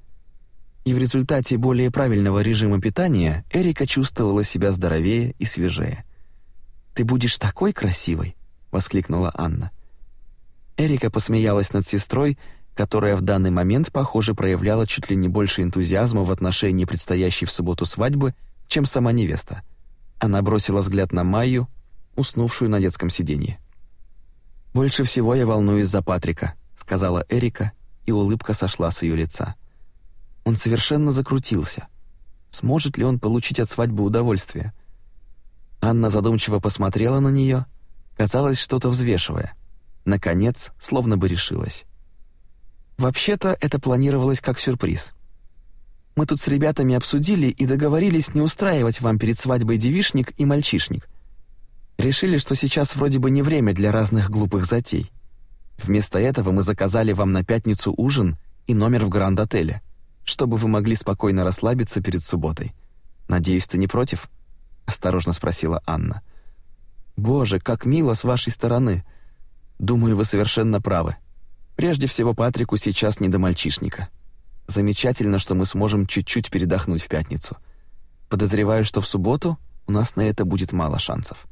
И в результате более правильного режима питания Эрика чувствовала себя здоровее и свежее. «Ты будешь такой красивой!» — воскликнула Анна. Эрика посмеялась над сестрой, которая в данный момент, похоже, проявляла чуть ли не больше энтузиазма в отношении предстоящей в субботу свадьбы, чем сама невеста. Она бросила взгляд на Майю, уснувшую на детском сиденье. «Больше всего я волнуюсь за Патрика», — сказала Эрика, и улыбка сошла с ее лица. Он совершенно закрутился. Сможет ли он получить от свадьбы удовольствие? Анна задумчиво посмотрела на нее, казалось, что-то взвешивая. Наконец, словно бы решилась. «Вообще-то это планировалось как сюрприз. Мы тут с ребятами обсудили и договорились не устраивать вам перед свадьбой девишник и мальчишник. Решили, что сейчас вроде бы не время для разных глупых затей. Вместо этого мы заказали вам на пятницу ужин и номер в Гранд-отеле, чтобы вы могли спокойно расслабиться перед субботой. Надеюсь, ты не против?» — осторожно спросила Анна. «Боже, как мило с вашей стороны. Думаю, вы совершенно правы. Прежде всего, Патрику сейчас не до мальчишника. Замечательно, что мы сможем чуть-чуть передохнуть в пятницу. Подозреваю, что в субботу у нас на это будет мало шансов».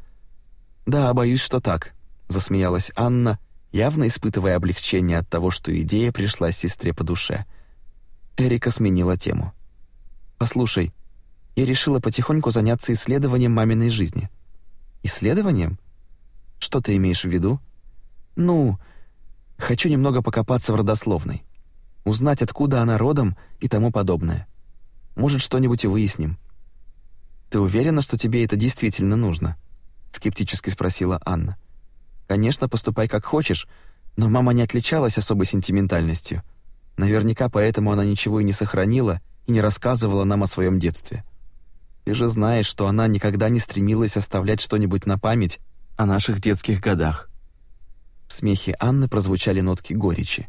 «Да, боюсь, что так», — засмеялась Анна, явно испытывая облегчение от того, что идея пришла сестре по душе. Эрика сменила тему. «Послушай, я решила потихоньку заняться исследованием маминой жизни». «Исследованием? Что ты имеешь в виду?» «Ну, хочу немного покопаться в родословной, узнать, откуда она родом и тому подобное. Может, что-нибудь и выясним». «Ты уверена, что тебе это действительно нужно?» — скептически спросила Анна. «Конечно, поступай как хочешь, но мама не отличалась особой сентиментальностью. Наверняка поэтому она ничего и не сохранила и не рассказывала нам о своем детстве. Ты же знаешь, что она никогда не стремилась оставлять что-нибудь на память о наших детских годах». В смехе Анны прозвучали нотки горечи,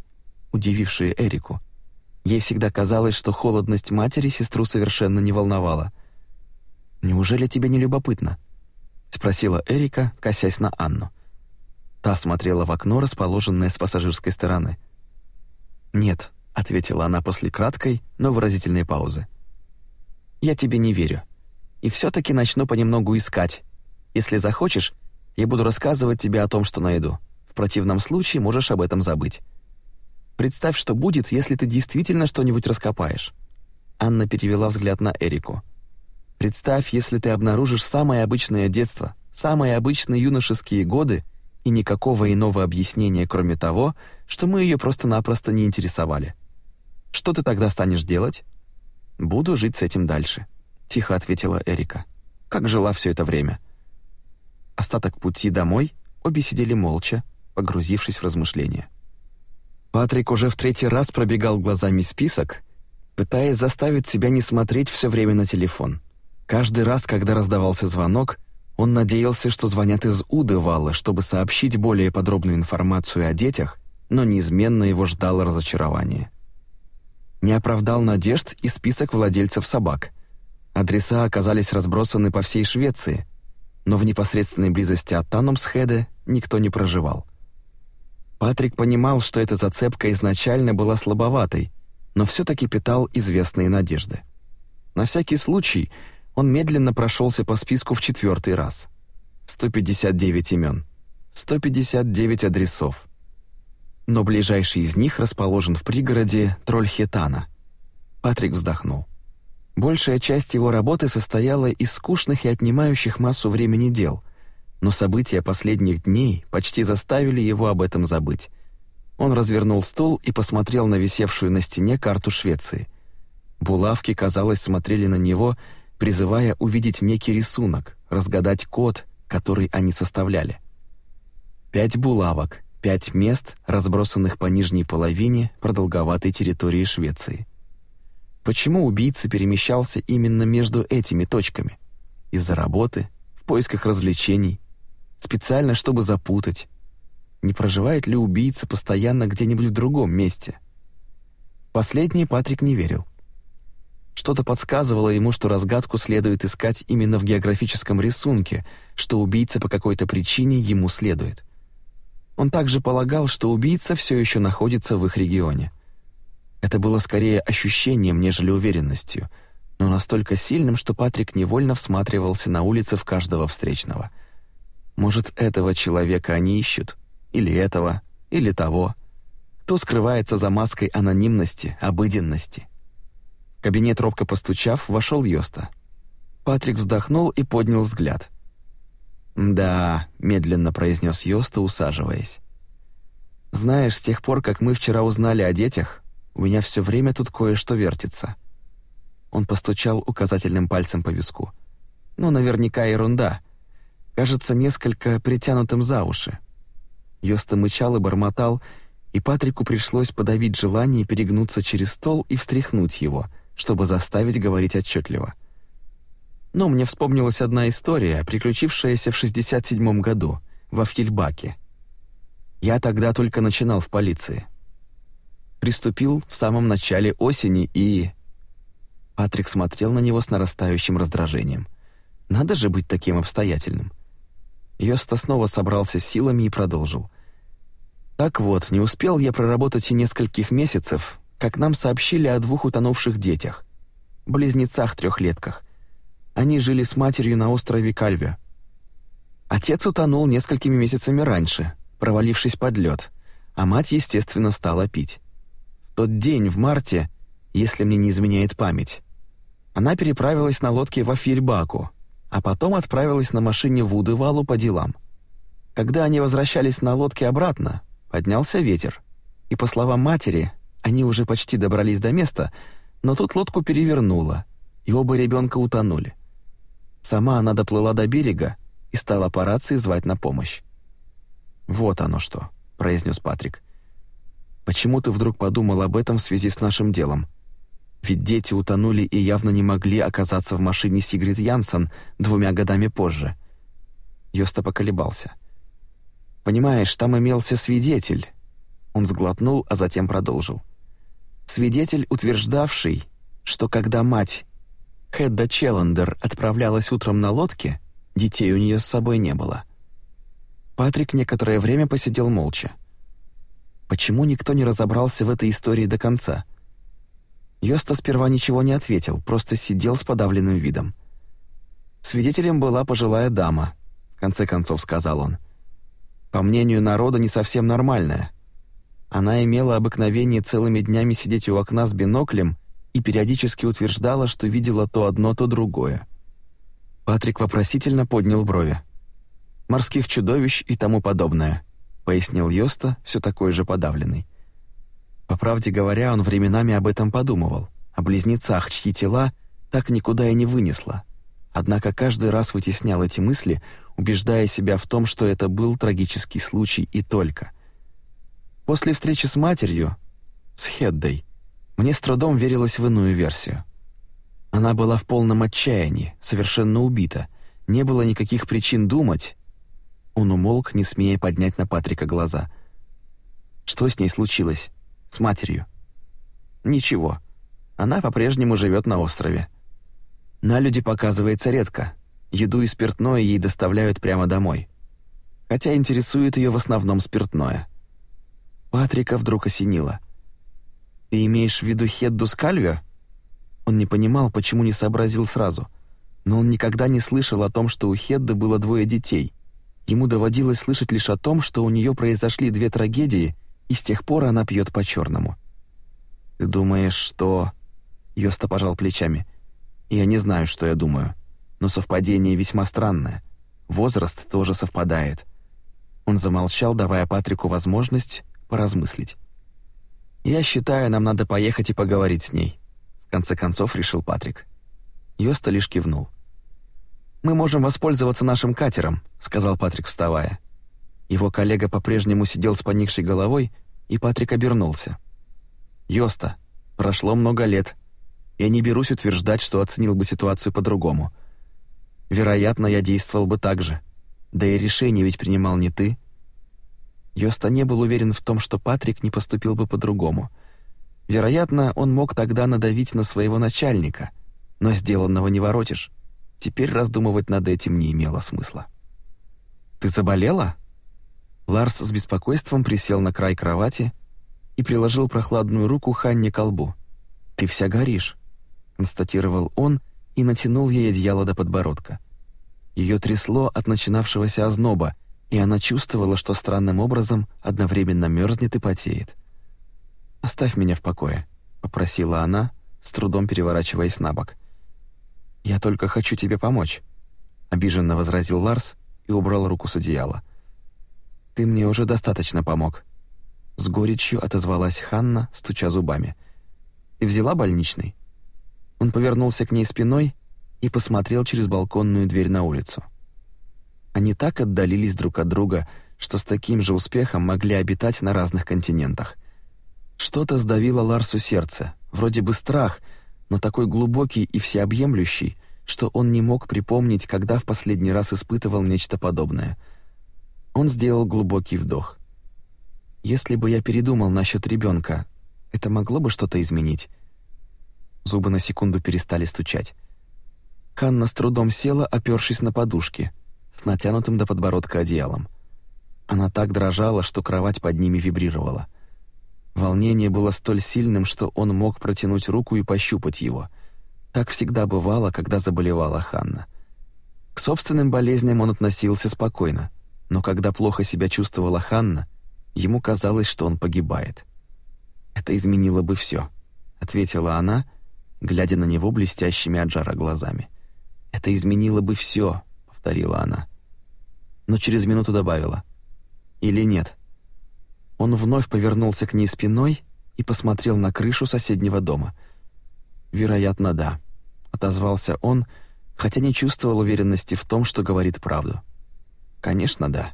удивившие Эрику. Ей всегда казалось, что холодность матери сестру совершенно не волновала. «Неужели тебе не любопытно?» — спросила Эрика, косясь на Анну. Та смотрела в окно, расположенное с пассажирской стороны. «Нет», — ответила она после краткой, но выразительной паузы. «Я тебе не верю. И все таки начну понемногу искать. Если захочешь, я буду рассказывать тебе о том, что найду. В противном случае можешь об этом забыть. Представь, что будет, если ты действительно что-нибудь раскопаешь». Анна перевела взгляд на Эрику. Представь, если ты обнаружишь самое обычное детство, самые обычные юношеские годы и никакого иного объяснения, кроме того, что мы ее просто-напросто не интересовали. Что ты тогда станешь делать? Буду жить с этим дальше, тихо ответила Эрика. Как жила все это время? Остаток пути домой обе сидели молча, погрузившись в размышления. Патрик уже в третий раз пробегал глазами список, пытаясь заставить себя не смотреть все время на телефон. Каждый раз, когда раздавался звонок, он надеялся, что звонят из Удывала, чтобы сообщить более подробную информацию о детях, но неизменно его ждало разочарование. Не оправдал надежд и список владельцев собак. Адреса оказались разбросаны по всей Швеции, но в непосредственной близости от Танумсхеде никто не проживал. Патрик понимал, что эта зацепка изначально была слабоватой, но все таки питал известные надежды. На всякий случай он медленно прошелся по списку в четвертый раз. 159 имен, 159 адресов. Но ближайший из них расположен в пригороде Трольхетана. Патрик вздохнул. Большая часть его работы состояла из скучных и отнимающих массу времени дел, но события последних дней почти заставили его об этом забыть. Он развернул стул и посмотрел на висевшую на стене карту Швеции. Булавки, казалось, смотрели на него, призывая увидеть некий рисунок, разгадать код, который они составляли. Пять булавок, пять мест, разбросанных по нижней половине продолговатой территории Швеции. Почему убийца перемещался именно между этими точками? Из-за работы, в поисках развлечений, специально, чтобы запутать. Не проживает ли убийца постоянно где-нибудь в другом месте? Последний Патрик не верил. Что-то подсказывало ему, что разгадку следует искать именно в географическом рисунке, что убийца по какой-то причине ему следует. Он также полагал, что убийца все еще находится в их регионе. Это было скорее ощущением, нежели уверенностью, но настолько сильным, что Патрик невольно всматривался на улице в каждого встречного. Может, этого человека они ищут, или этого, или того. Кто скрывается за маской анонимности, обыденности? В кабинет робко постучав, вошел Йоста. Патрик вздохнул и поднял взгляд. «Да», — медленно произнес Йоста, усаживаясь. «Знаешь, с тех пор, как мы вчера узнали о детях, у меня все время тут кое-что вертится». Он постучал указательным пальцем по виску. «Ну, наверняка ерунда. Кажется, несколько притянутым за уши». Йоста мычал и бормотал, и Патрику пришлось подавить желание перегнуться через стол и встряхнуть его, чтобы заставить говорить отчетливо. Но мне вспомнилась одна история, приключившаяся в 67 году во Фьельбаке. Я тогда только начинал в полиции. Приступил в самом начале осени и... Патрик смотрел на него с нарастающим раздражением. Надо же быть таким обстоятельным. Йоста снова собрался силами и продолжил. Так вот, не успел я проработать и нескольких месяцев, как нам сообщили о двух утонувших детях, близнецах-трехлетках, они жили с матерью на острове Кальве. Отец утонул несколькими месяцами раньше, провалившись под лед, а мать, естественно, стала пить. В тот день, в марте, если мне не изменяет память, она переправилась на лодке в Афильбаку, а потом отправилась на машине в Удывалу по делам. Когда они возвращались на лодке обратно, поднялся ветер, и, по словам матери, они уже почти добрались до места, но тут лодку перевернуло, и оба ребенка утонули. Сама она доплыла до берега и стала по рации звать на помощь. «Вот оно что», — произнес Патрик. «Почему ты вдруг подумал об этом в связи с нашим делом? Ведь дети утонули и явно не могли оказаться в машине Сигрид Янсен двумя годами позже». Йоста поколебался. «Понимаешь, там имелся свидетель». Он сглотнул, а затем продолжил. «Свидетель, утверждавший, что когда мать Хедда Челлендер отправлялась утром на лодке, детей у нее с собой не было. Патрик некоторое время посидел молча. Почему никто не разобрался в этой истории до конца? Йоста сперва ничего не ответил, просто сидел с подавленным видом. Свидетелем была пожилая дама, в конце концов сказал он. По мнению народа, не совсем нормальная. Она имела обыкновение целыми днями сидеть у окна с биноклем и периодически утверждала, что видела то одно, то другое. Патрик вопросительно поднял брови. «Морских чудовищ и тому подобное», — пояснил Йоста, все такой же подавленный. По правде говоря, он временами об этом подумывал, о близнецах, чьи тела так никуда и не вынесло. однако каждый раз вытеснял эти мысли, убеждая себя в том, что это был трагический случай и только. После встречи с матерью, с Хеддой, мне с трудом верилось в иную версию. Она была в полном отчаянии, совершенно убита, не было никаких причин думать. Он умолк, не смея поднять на Патрика глаза. Что с ней случилось? С матерью? Ничего. Она по-прежнему живет на острове. На люди показывается редко. Еду и спиртное ей доставляют прямо домой. Хотя интересует ее в основном спиртное. Патрика вдруг осенило. «Ты имеешь в виду Хедду Скальвио?» Он не понимал, почему не сообразил сразу. Но он никогда не слышал о том, что у Хедды было двое детей. Ему доводилось слышать лишь о том, что у нее произошли две трагедии, и с тех пор она пьет по-черному. «Ты думаешь, что...» Йоста пожал плечами. «Я не знаю, что я думаю но совпадение весьма странное. Возраст тоже совпадает. Он замолчал, давая Патрику возможность поразмыслить. «Я считаю, нам надо поехать и поговорить с ней», — в конце концов решил Патрик. Йоста лишь кивнул. «Мы можем воспользоваться нашим катером», — сказал Патрик, вставая. Его коллега по-прежнему сидел с поникшей головой, и Патрик обернулся. «Йоста, прошло много лет. Я не берусь утверждать, что оценил бы ситуацию по-другому вероятно, я действовал бы так же. Да и решение ведь принимал не ты. Йоста не был уверен в том, что Патрик не поступил бы по-другому. Вероятно, он мог тогда надавить на своего начальника, но сделанного не воротишь. Теперь раздумывать над этим не имело смысла. «Ты заболела?» Ларс с беспокойством присел на край кровати и приложил прохладную руку Ханне к колбу. «Ты вся горишь», — констатировал он, и натянул ей одеяло до подбородка. Ее трясло от начинавшегося озноба, и она чувствовала, что странным образом одновременно мерзнет и потеет. «Оставь меня в покое», — попросила она, с трудом переворачиваясь на бок. «Я только хочу тебе помочь», — обиженно возразил Ларс и убрал руку с одеяла. «Ты мне уже достаточно помог», — с горечью отозвалась Ханна, стуча зубами. «Ты взяла больничный?» Он повернулся к ней спиной и посмотрел через балконную дверь на улицу. Они так отдалились друг от друга, что с таким же успехом могли обитать на разных континентах. Что-то сдавило Ларсу сердце, вроде бы страх, но такой глубокий и всеобъемлющий, что он не мог припомнить, когда в последний раз испытывал нечто подобное. Он сделал глубокий вдох. «Если бы я передумал насчет ребенка, это могло бы что-то изменить?» Зубы на секунду перестали стучать. Ханна с трудом села, опёршись на подушки, с натянутым до подбородка одеялом. Она так дрожала, что кровать под ними вибрировала. Волнение было столь сильным, что он мог протянуть руку и пощупать его. Так всегда бывало, когда заболевала Ханна. К собственным болезням он относился спокойно, но когда плохо себя чувствовала Ханна, ему казалось, что он погибает. «Это изменило бы все, ответила она, — глядя на него блестящими от жара глазами. «Это изменило бы все», — повторила она. Но через минуту добавила. «Или нет?» Он вновь повернулся к ней спиной и посмотрел на крышу соседнего дома. «Вероятно, да», — отозвался он, хотя не чувствовал уверенности в том, что говорит правду. «Конечно, да».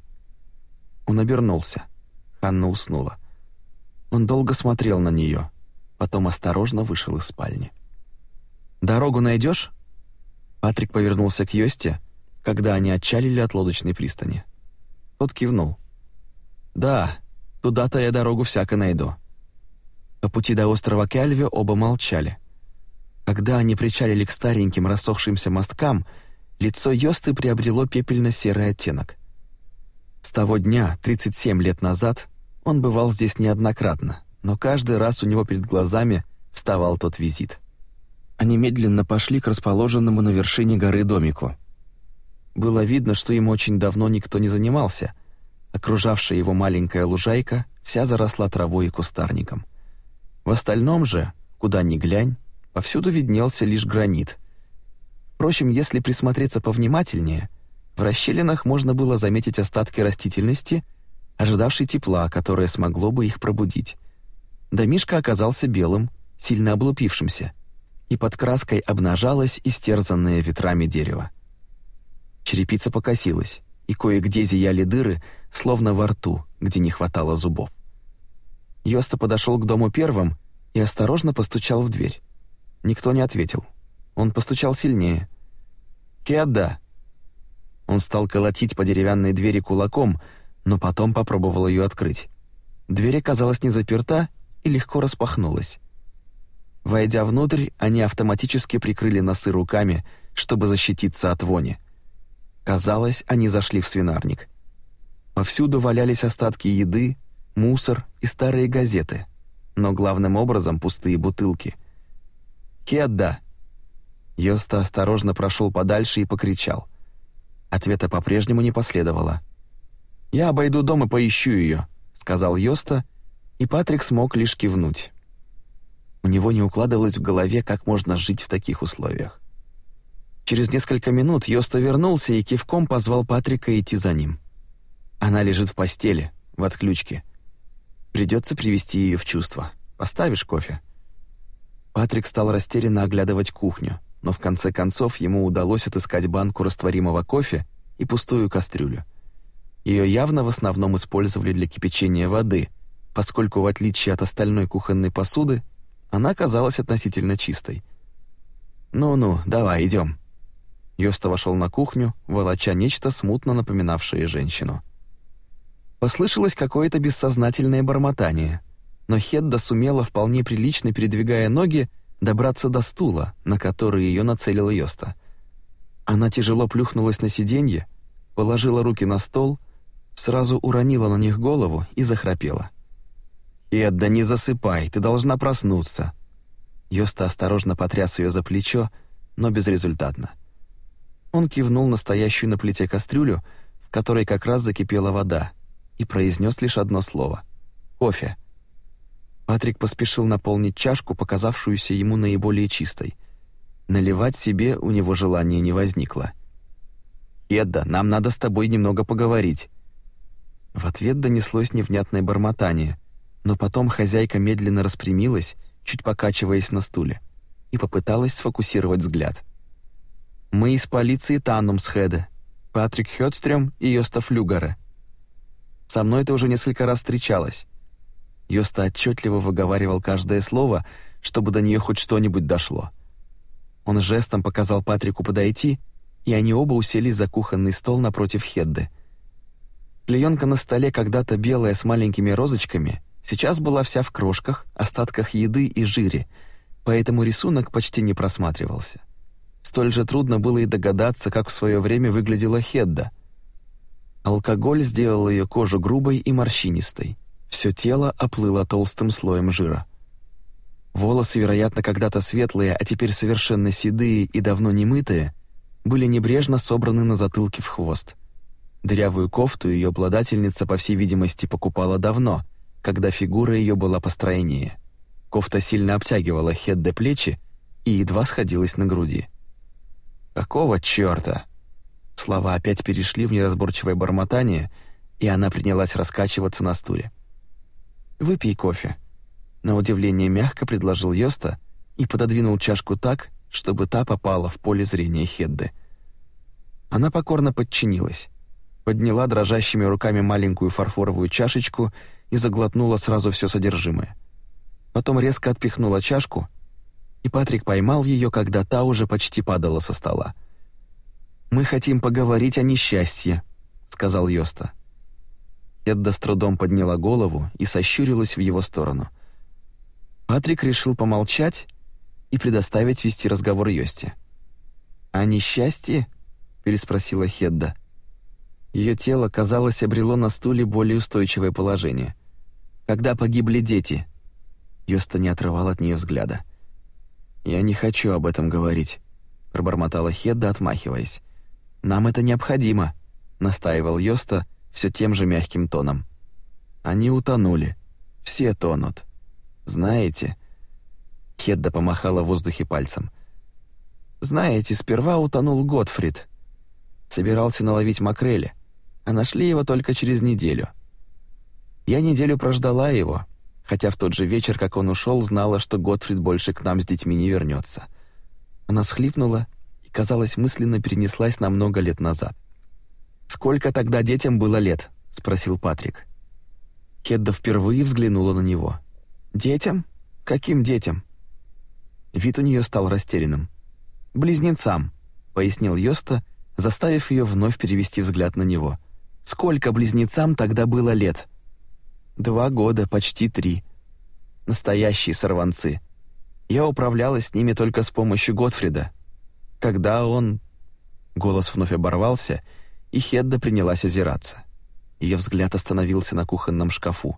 Он обернулся. Ханна уснула. Он долго смотрел на нее, потом осторожно вышел из спальни. «Дорогу найдешь?» Патрик повернулся к Йосте, когда они отчалили от лодочной пристани. Тот кивнул. «Да, туда-то я дорогу всяко найду». По пути до острова Кельви оба молчали. Когда они причалили к стареньким рассохшимся мосткам, лицо Йосты приобрело пепельно-серый оттенок. С того дня, 37 лет назад, он бывал здесь неоднократно, но каждый раз у него перед глазами вставал тот визит — они медленно пошли к расположенному на вершине горы домику. Было видно, что им очень давно никто не занимался. Окружавшая его маленькая лужайка вся заросла травой и кустарником. В остальном же, куда ни глянь, повсюду виднелся лишь гранит. Впрочем, если присмотреться повнимательнее, в расщелинах можно было заметить остатки растительности, ожидавшей тепла, которое смогло бы их пробудить. Домишка оказался белым, сильно облупившимся — и под краской обнажалось истерзанное ветрами дерево. Черепица покосилась, и кое-где зияли дыры, словно во рту, где не хватало зубов. Йоста подошел к дому первым и осторожно постучал в дверь. Никто не ответил. Он постучал сильнее. «Кеда!» Он стал колотить по деревянной двери кулаком, но потом попробовал ее открыть. Дверь оказалась не заперта и легко распахнулась. Войдя внутрь, они автоматически прикрыли носы руками, чтобы защититься от вони. Казалось, они зашли в свинарник. Повсюду валялись остатки еды, мусор и старые газеты, но главным образом пустые бутылки. «Кедда!» Йоста осторожно прошел подальше и покричал. Ответа по-прежнему не последовало. «Я обойду дом и поищу ее», — сказал Йоста, и Патрик смог лишь кивнуть. У него не укладывалось в голове, как можно жить в таких условиях. Через несколько минут Йоста вернулся и кивком позвал Патрика идти за ним. Она лежит в постели, в отключке. Придется привести ее в чувство. Поставишь кофе?» Патрик стал растерянно оглядывать кухню, но в конце концов ему удалось отыскать банку растворимого кофе и пустую кастрюлю. Ее явно в основном использовали для кипячения воды, поскольку, в отличие от остальной кухонной посуды, она казалась относительно чистой. «Ну-ну, давай, идем. Йоста вошел на кухню, волоча нечто смутно напоминавшее женщину. Послышалось какое-то бессознательное бормотание, но Хедда сумела, вполне прилично передвигая ноги, добраться до стула, на который ее нацелила Йоста. Она тяжело плюхнулась на сиденье, положила руки на стол, сразу уронила на них голову и захрапела. «Хедда, не засыпай, ты должна проснуться». Йоста осторожно потряс ее за плечо, но безрезультатно. Он кивнул на стоящую на плите кастрюлю, в которой как раз закипела вода, и произнес лишь одно слово — «Кофе». Патрик поспешил наполнить чашку, показавшуюся ему наиболее чистой. Наливать себе у него желания не возникло. «Эдда, нам надо с тобой немного поговорить». В ответ донеслось невнятное бормотание, но потом хозяйка медленно распрямилась, чуть покачиваясь на стуле, и попыталась сфокусировать взгляд. «Мы из полиции Таннумсхеда, Патрик Хёдстрём и Йоста Флюгаре», со мной ты уже несколько раз встречалась». Йоста отчетливо выговаривал каждое слово, чтобы до нее хоть что-нибудь дошло. Он жестом показал Патрику подойти, и они оба уселись за кухонный стол напротив Хедды. Клеенка на столе, когда-то белая с маленькими розочками, сейчас была вся в крошках, остатках еды и жире, поэтому рисунок почти не просматривался. Столь же трудно было и догадаться, как в свое время выглядела Хедда, Алкоголь сделал ее кожу грубой и морщинистой. Все тело оплыло толстым слоем жира. Волосы, вероятно, когда-то светлые, а теперь совершенно седые и давно не мытые, были небрежно собраны на затылке в хвост. Дырявую кофту ее обладательница, по всей видимости, покупала давно, когда фигура ее была постройнее. Кофта сильно обтягивала хед до плечи и едва сходилась на груди. «Какого чёрта?» Слова опять перешли в неразборчивое бормотание, и она принялась раскачиваться на стуле. «Выпей кофе», — на удивление мягко предложил Йоста и пододвинул чашку так, чтобы та попала в поле зрения Хедды. Она покорно подчинилась, подняла дрожащими руками маленькую фарфоровую чашечку и заглотнула сразу все содержимое. Потом резко отпихнула чашку, и Патрик поймал ее, когда та уже почти падала со стола. «Мы хотим поговорить о несчастье», — сказал Йоста. Эдда с трудом подняла голову и сощурилась в его сторону. Патрик решил помолчать и предоставить вести разговор Йосте. «О несчастье?» — переспросила Хедда. Ее тело, казалось, обрело на стуле более устойчивое положение. «Когда погибли дети?» Йоста не отрывал от нее взгляда. «Я не хочу об этом говорить», — пробормотала Хедда, отмахиваясь. «Нам это необходимо», — настаивал Йоста все тем же мягким тоном. «Они утонули. Все тонут. Знаете...» Хедда помахала в воздухе пальцем. «Знаете, сперва утонул Готфрид. Собирался наловить макрели, а нашли его только через неделю. Я неделю прождала его, хотя в тот же вечер, как он ушел, знала, что Готфрид больше к нам с детьми не вернется. Она схлипнула и, казалось, мысленно перенеслась на много лет назад. «Сколько тогда детям было лет?» — спросил Патрик. Хедда впервые взглянула на него. «Детям? Каким детям?» Вид у нее стал растерянным. «Близнецам», — пояснил Йоста, заставив ее вновь перевести взгляд на него. «Сколько близнецам тогда было лет?» «Два года, почти три. Настоящие сорванцы. Я управлялась с ними только с помощью Готфрида. Когда он...» Голос вновь оборвался, и Хедда принялась озираться. Ее взгляд остановился на кухонном шкафу.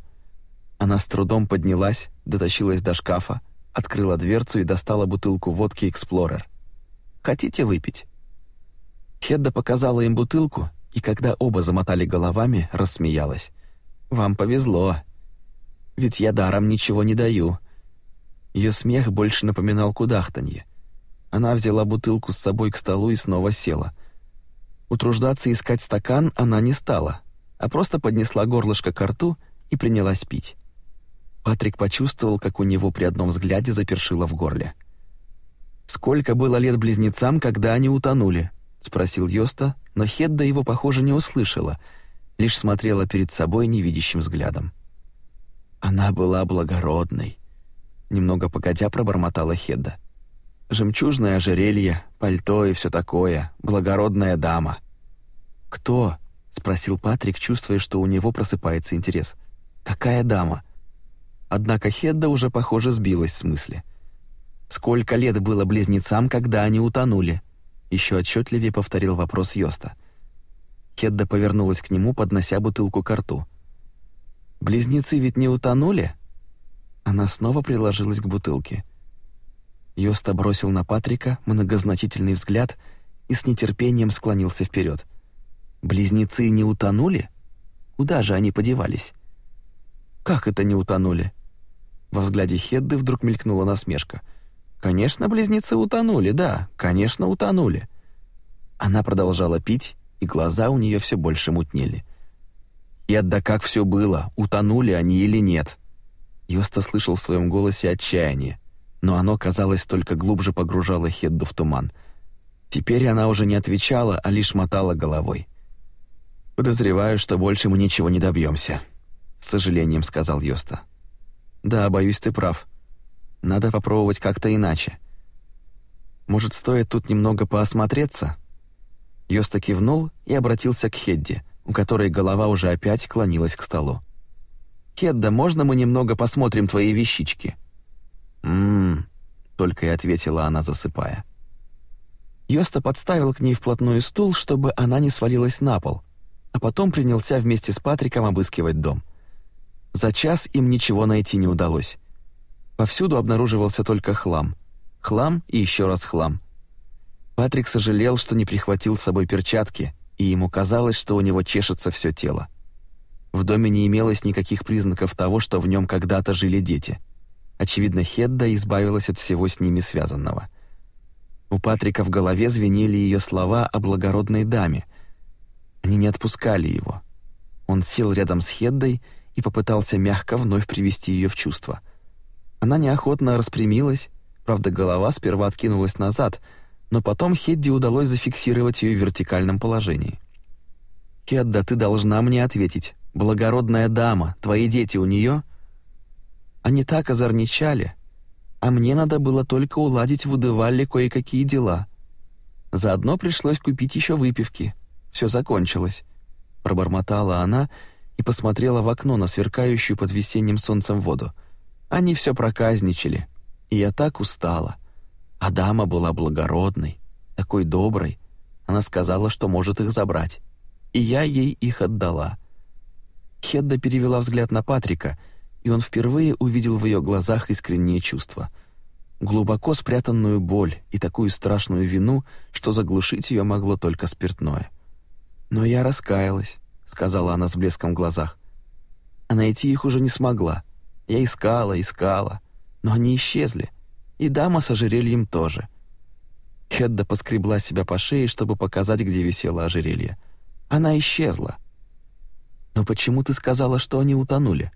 Она с трудом поднялась, дотащилась до шкафа, открыла дверцу и достала бутылку водки «Эксплорер». «Хотите выпить?» Хедда показала им бутылку, и когда оба замотали головами, рассмеялась. «Вам повезло. Ведь я даром ничего не даю». Ее смех больше напоминал кудахтанье. Она взяла бутылку с собой к столу и снова села. Утруждаться искать стакан она не стала, а просто поднесла горлышко к рту и принялась пить. Патрик почувствовал, как у него при одном взгляде запершило в горле. «Сколько было лет близнецам, когда они утонули?» — спросил Йоста, но Хедда его, похоже, не услышала, лишь смотрела перед собой невидящим взглядом. «Она была благородной», — немного погодя пробормотала Хедда. «Жемчужное ожерелье, пальто и все такое, благородная дама». «Кто?» — спросил Патрик, чувствуя, что у него просыпается интерес. «Какая дама?» Однако Хедда уже, похоже, сбилась с мысли. «Сколько лет было близнецам, когда они утонули?» Еще отчетливее повторил вопрос Йоста. Хедда повернулась к нему, поднося бутылку к рту. «Близнецы ведь не утонули?» Она снова приложилась к бутылке. Йоста бросил на Патрика многозначительный взгляд и с нетерпением склонился вперед. «Близнецы не утонули? Куда же они подевались?» «Как это не утонули?» Во взгляде Хедды вдруг мелькнула насмешка. «Конечно, близнецы утонули, да, конечно, утонули». Она продолжала пить, и глаза у нее все больше мутнели. «Хедда, как все было, утонули они или нет?» Йоста слышал в своем голосе отчаяние, но оно, казалось, только глубже погружало Хедду в туман. Теперь она уже не отвечала, а лишь мотала головой. «Подозреваю, что больше мы ничего не добьемся», — с сожалением сказал Йоста. Да, боюсь, ты прав. Надо попробовать как-то иначе. Может, стоит тут немного поосмотреться? Йоста кивнул и обратился к Хедди, у которой голова уже опять клонилась к столу. «Хедда, можно мы немного посмотрим твои вещички?» «М-м-м», только и ответила она, засыпая. Йоста подставил к ней вплотную стул, чтобы она не свалилась на пол, а потом принялся вместе с Патриком обыскивать дом. За час им ничего найти не удалось. Повсюду обнаруживался только хлам. Хлам и еще раз хлам. Патрик сожалел, что не прихватил с собой перчатки, и ему казалось, что у него чешется все тело. В доме не имелось никаких признаков того, что в нем когда-то жили дети. Очевидно, Хедда избавилась от всего с ними связанного. У Патрика в голове звенели ее слова о благородной даме. Они не отпускали его. Он сел рядом с Хеддой и попытался мягко вновь привести ее в чувство. Она неохотно распрямилась, правда, голова сперва откинулась назад, но потом Хедди удалось зафиксировать ее в вертикальном положении. «Хедда, ты должна мне ответить. Благородная дама, твои дети у нее?» Они так озорничали, а мне надо было только уладить в Удывалле кое-какие дела. Заодно пришлось купить еще выпивки. Все закончилось. Пробормотала она и посмотрела в окно на сверкающую под весенним солнцем воду. Они все проказничали, и я так устала. А дама была благородной, такой доброй. Она сказала, что может их забрать, и я ей их отдала. Хедда перевела взгляд на Патрика, и он впервые увидел в ее глазах искренние чувства. Глубоко спрятанную боль и такую страшную вину, что заглушить ее могло только спиртное. Но я раскаялась сказала она с блеском в глазах. А найти их уже не смогла. Я искала, искала, но они исчезли. И дама с ожерельем тоже. Хедда поскребла себя по шее, чтобы показать, где висело ожерелье. Она исчезла. «Но почему ты сказала, что они утонули?»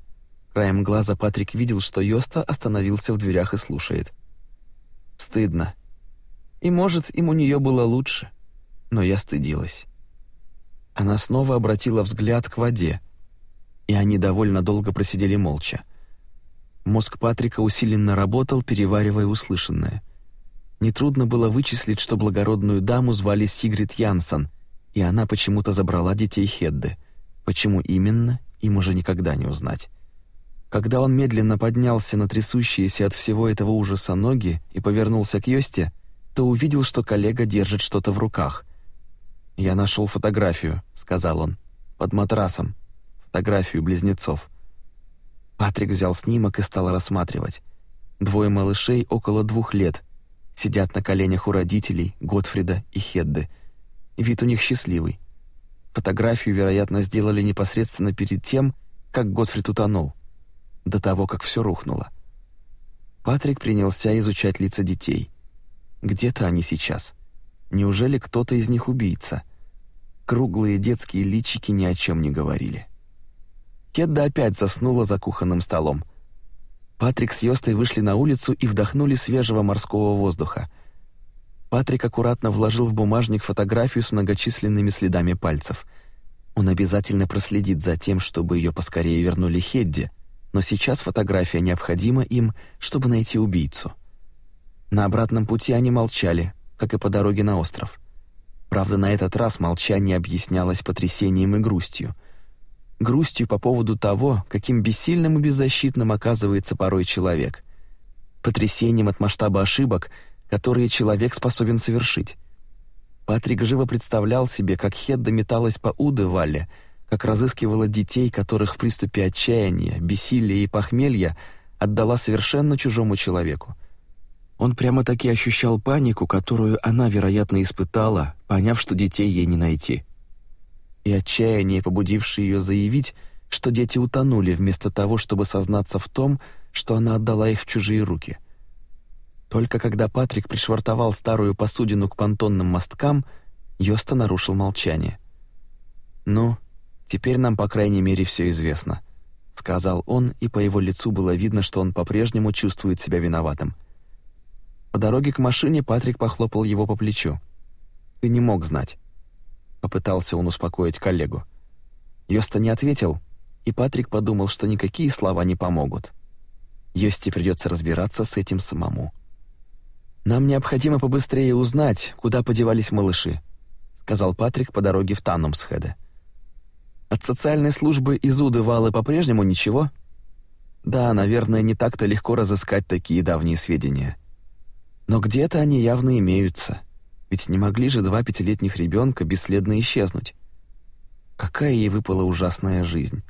Краем глаза Патрик видел, что Йоста остановился в дверях и слушает. «Стыдно. И, может, им у нее было лучше. Но я стыдилась. Она снова обратила взгляд к воде, и они довольно долго просидели молча. Мозг Патрика усиленно работал, переваривая услышанное. Нетрудно было вычислить, что благородную даму звали Сигрид Янсон, и она почему-то забрала детей Хедды. Почему именно, им уже никогда не узнать. Когда он медленно поднялся на трясущиеся от всего этого ужаса ноги и повернулся к Йосте, то увидел, что коллега держит что-то в руках. «Я нашел фотографию», — сказал он, — «под матрасом. Фотографию близнецов». Патрик взял снимок и стал рассматривать. Двое малышей около двух лет сидят на коленях у родителей Готфрида и Хедды. Вид у них счастливый. Фотографию, вероятно, сделали непосредственно перед тем, как Готфрид утонул, до того, как все рухнуло. Патрик принялся изучать лица детей. Где-то они сейчас. Неужели кто-то из них убийца? Круглые детские личики ни о чем не говорили. Кедда опять заснула за кухонным столом. Патрик с Йостой вышли на улицу и вдохнули свежего морского воздуха. Патрик аккуратно вложил в бумажник фотографию с многочисленными следами пальцев. Он обязательно проследит за тем, чтобы ее поскорее вернули Хедди, но сейчас фотография необходима им, чтобы найти убийцу. На обратном пути они молчали, как и по дороге на остров. Правда, на этот раз молчание объяснялось потрясением и грустью. Грустью по поводу того, каким бессильным и беззащитным оказывается порой человек. Потрясением от масштаба ошибок, которые человек способен совершить. Патрик живо представлял себе, как Хедда металась по Удевалле, как разыскивала детей, которых в приступе отчаяния, бессилия и похмелья отдала совершенно чужому человеку. Он прямо-таки ощущал панику, которую она, вероятно, испытала, поняв, что детей ей не найти. И отчаяние, побудившее ее заявить, что дети утонули вместо того, чтобы сознаться в том, что она отдала их в чужие руки. Только когда Патрик пришвартовал старую посудину к понтонным мосткам, Йоста нарушил молчание. «Ну, теперь нам, по крайней мере, все известно», — сказал он, и по его лицу было видно, что он по-прежнему чувствует себя виноватым. По дороге к машине Патрик похлопал его по плечу. «Ты не мог знать». Попытался он успокоить коллегу. Йоста не ответил, и Патрик подумал, что никакие слова не помогут. Йости придется разбираться с этим самому. «Нам необходимо побыстрее узнать, куда подевались малыши», сказал Патрик по дороге в Таннумсхеде. «От социальной службы из Удывалы по-прежнему ничего?» «Да, наверное, не так-то легко разыскать такие давние сведения». Но где-то они явно имеются, ведь не могли же два пятилетних ребенка бесследно исчезнуть. Какая ей выпала ужасная жизнь.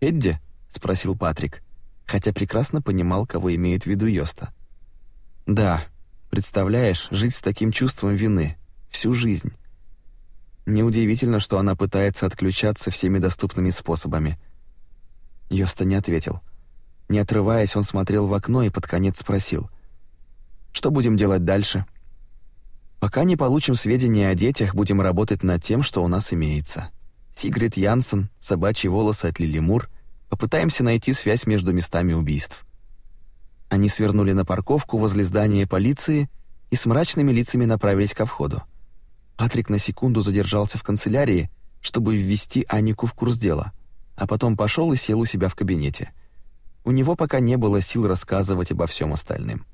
«Эдди?» — спросил Патрик, хотя прекрасно понимал, кого имеет в виду Йоста. «Да, представляешь, жить с таким чувством вины всю жизнь». Неудивительно, что она пытается отключаться всеми доступными способами. Йоста не ответил. Не отрываясь, он смотрел в окно и под конец спросил. Что будем делать дальше? Пока не получим сведения о детях, будем работать над тем, что у нас имеется. Сигрид Янсен, собачьи волосы от Лили Мур. Попытаемся найти связь между местами убийств. Они свернули на парковку возле здания полиции и с мрачными лицами направились ко входу. Патрик на секунду задержался в канцелярии, чтобы ввести Анику в курс дела, а потом пошел и сел у себя в кабинете. У него пока не было сил рассказывать обо всем остальным.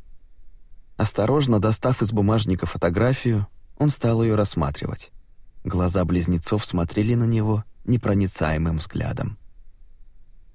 Осторожно достав из бумажника фотографию, он стал ее рассматривать. Глаза близнецов смотрели на него непроницаемым взглядом.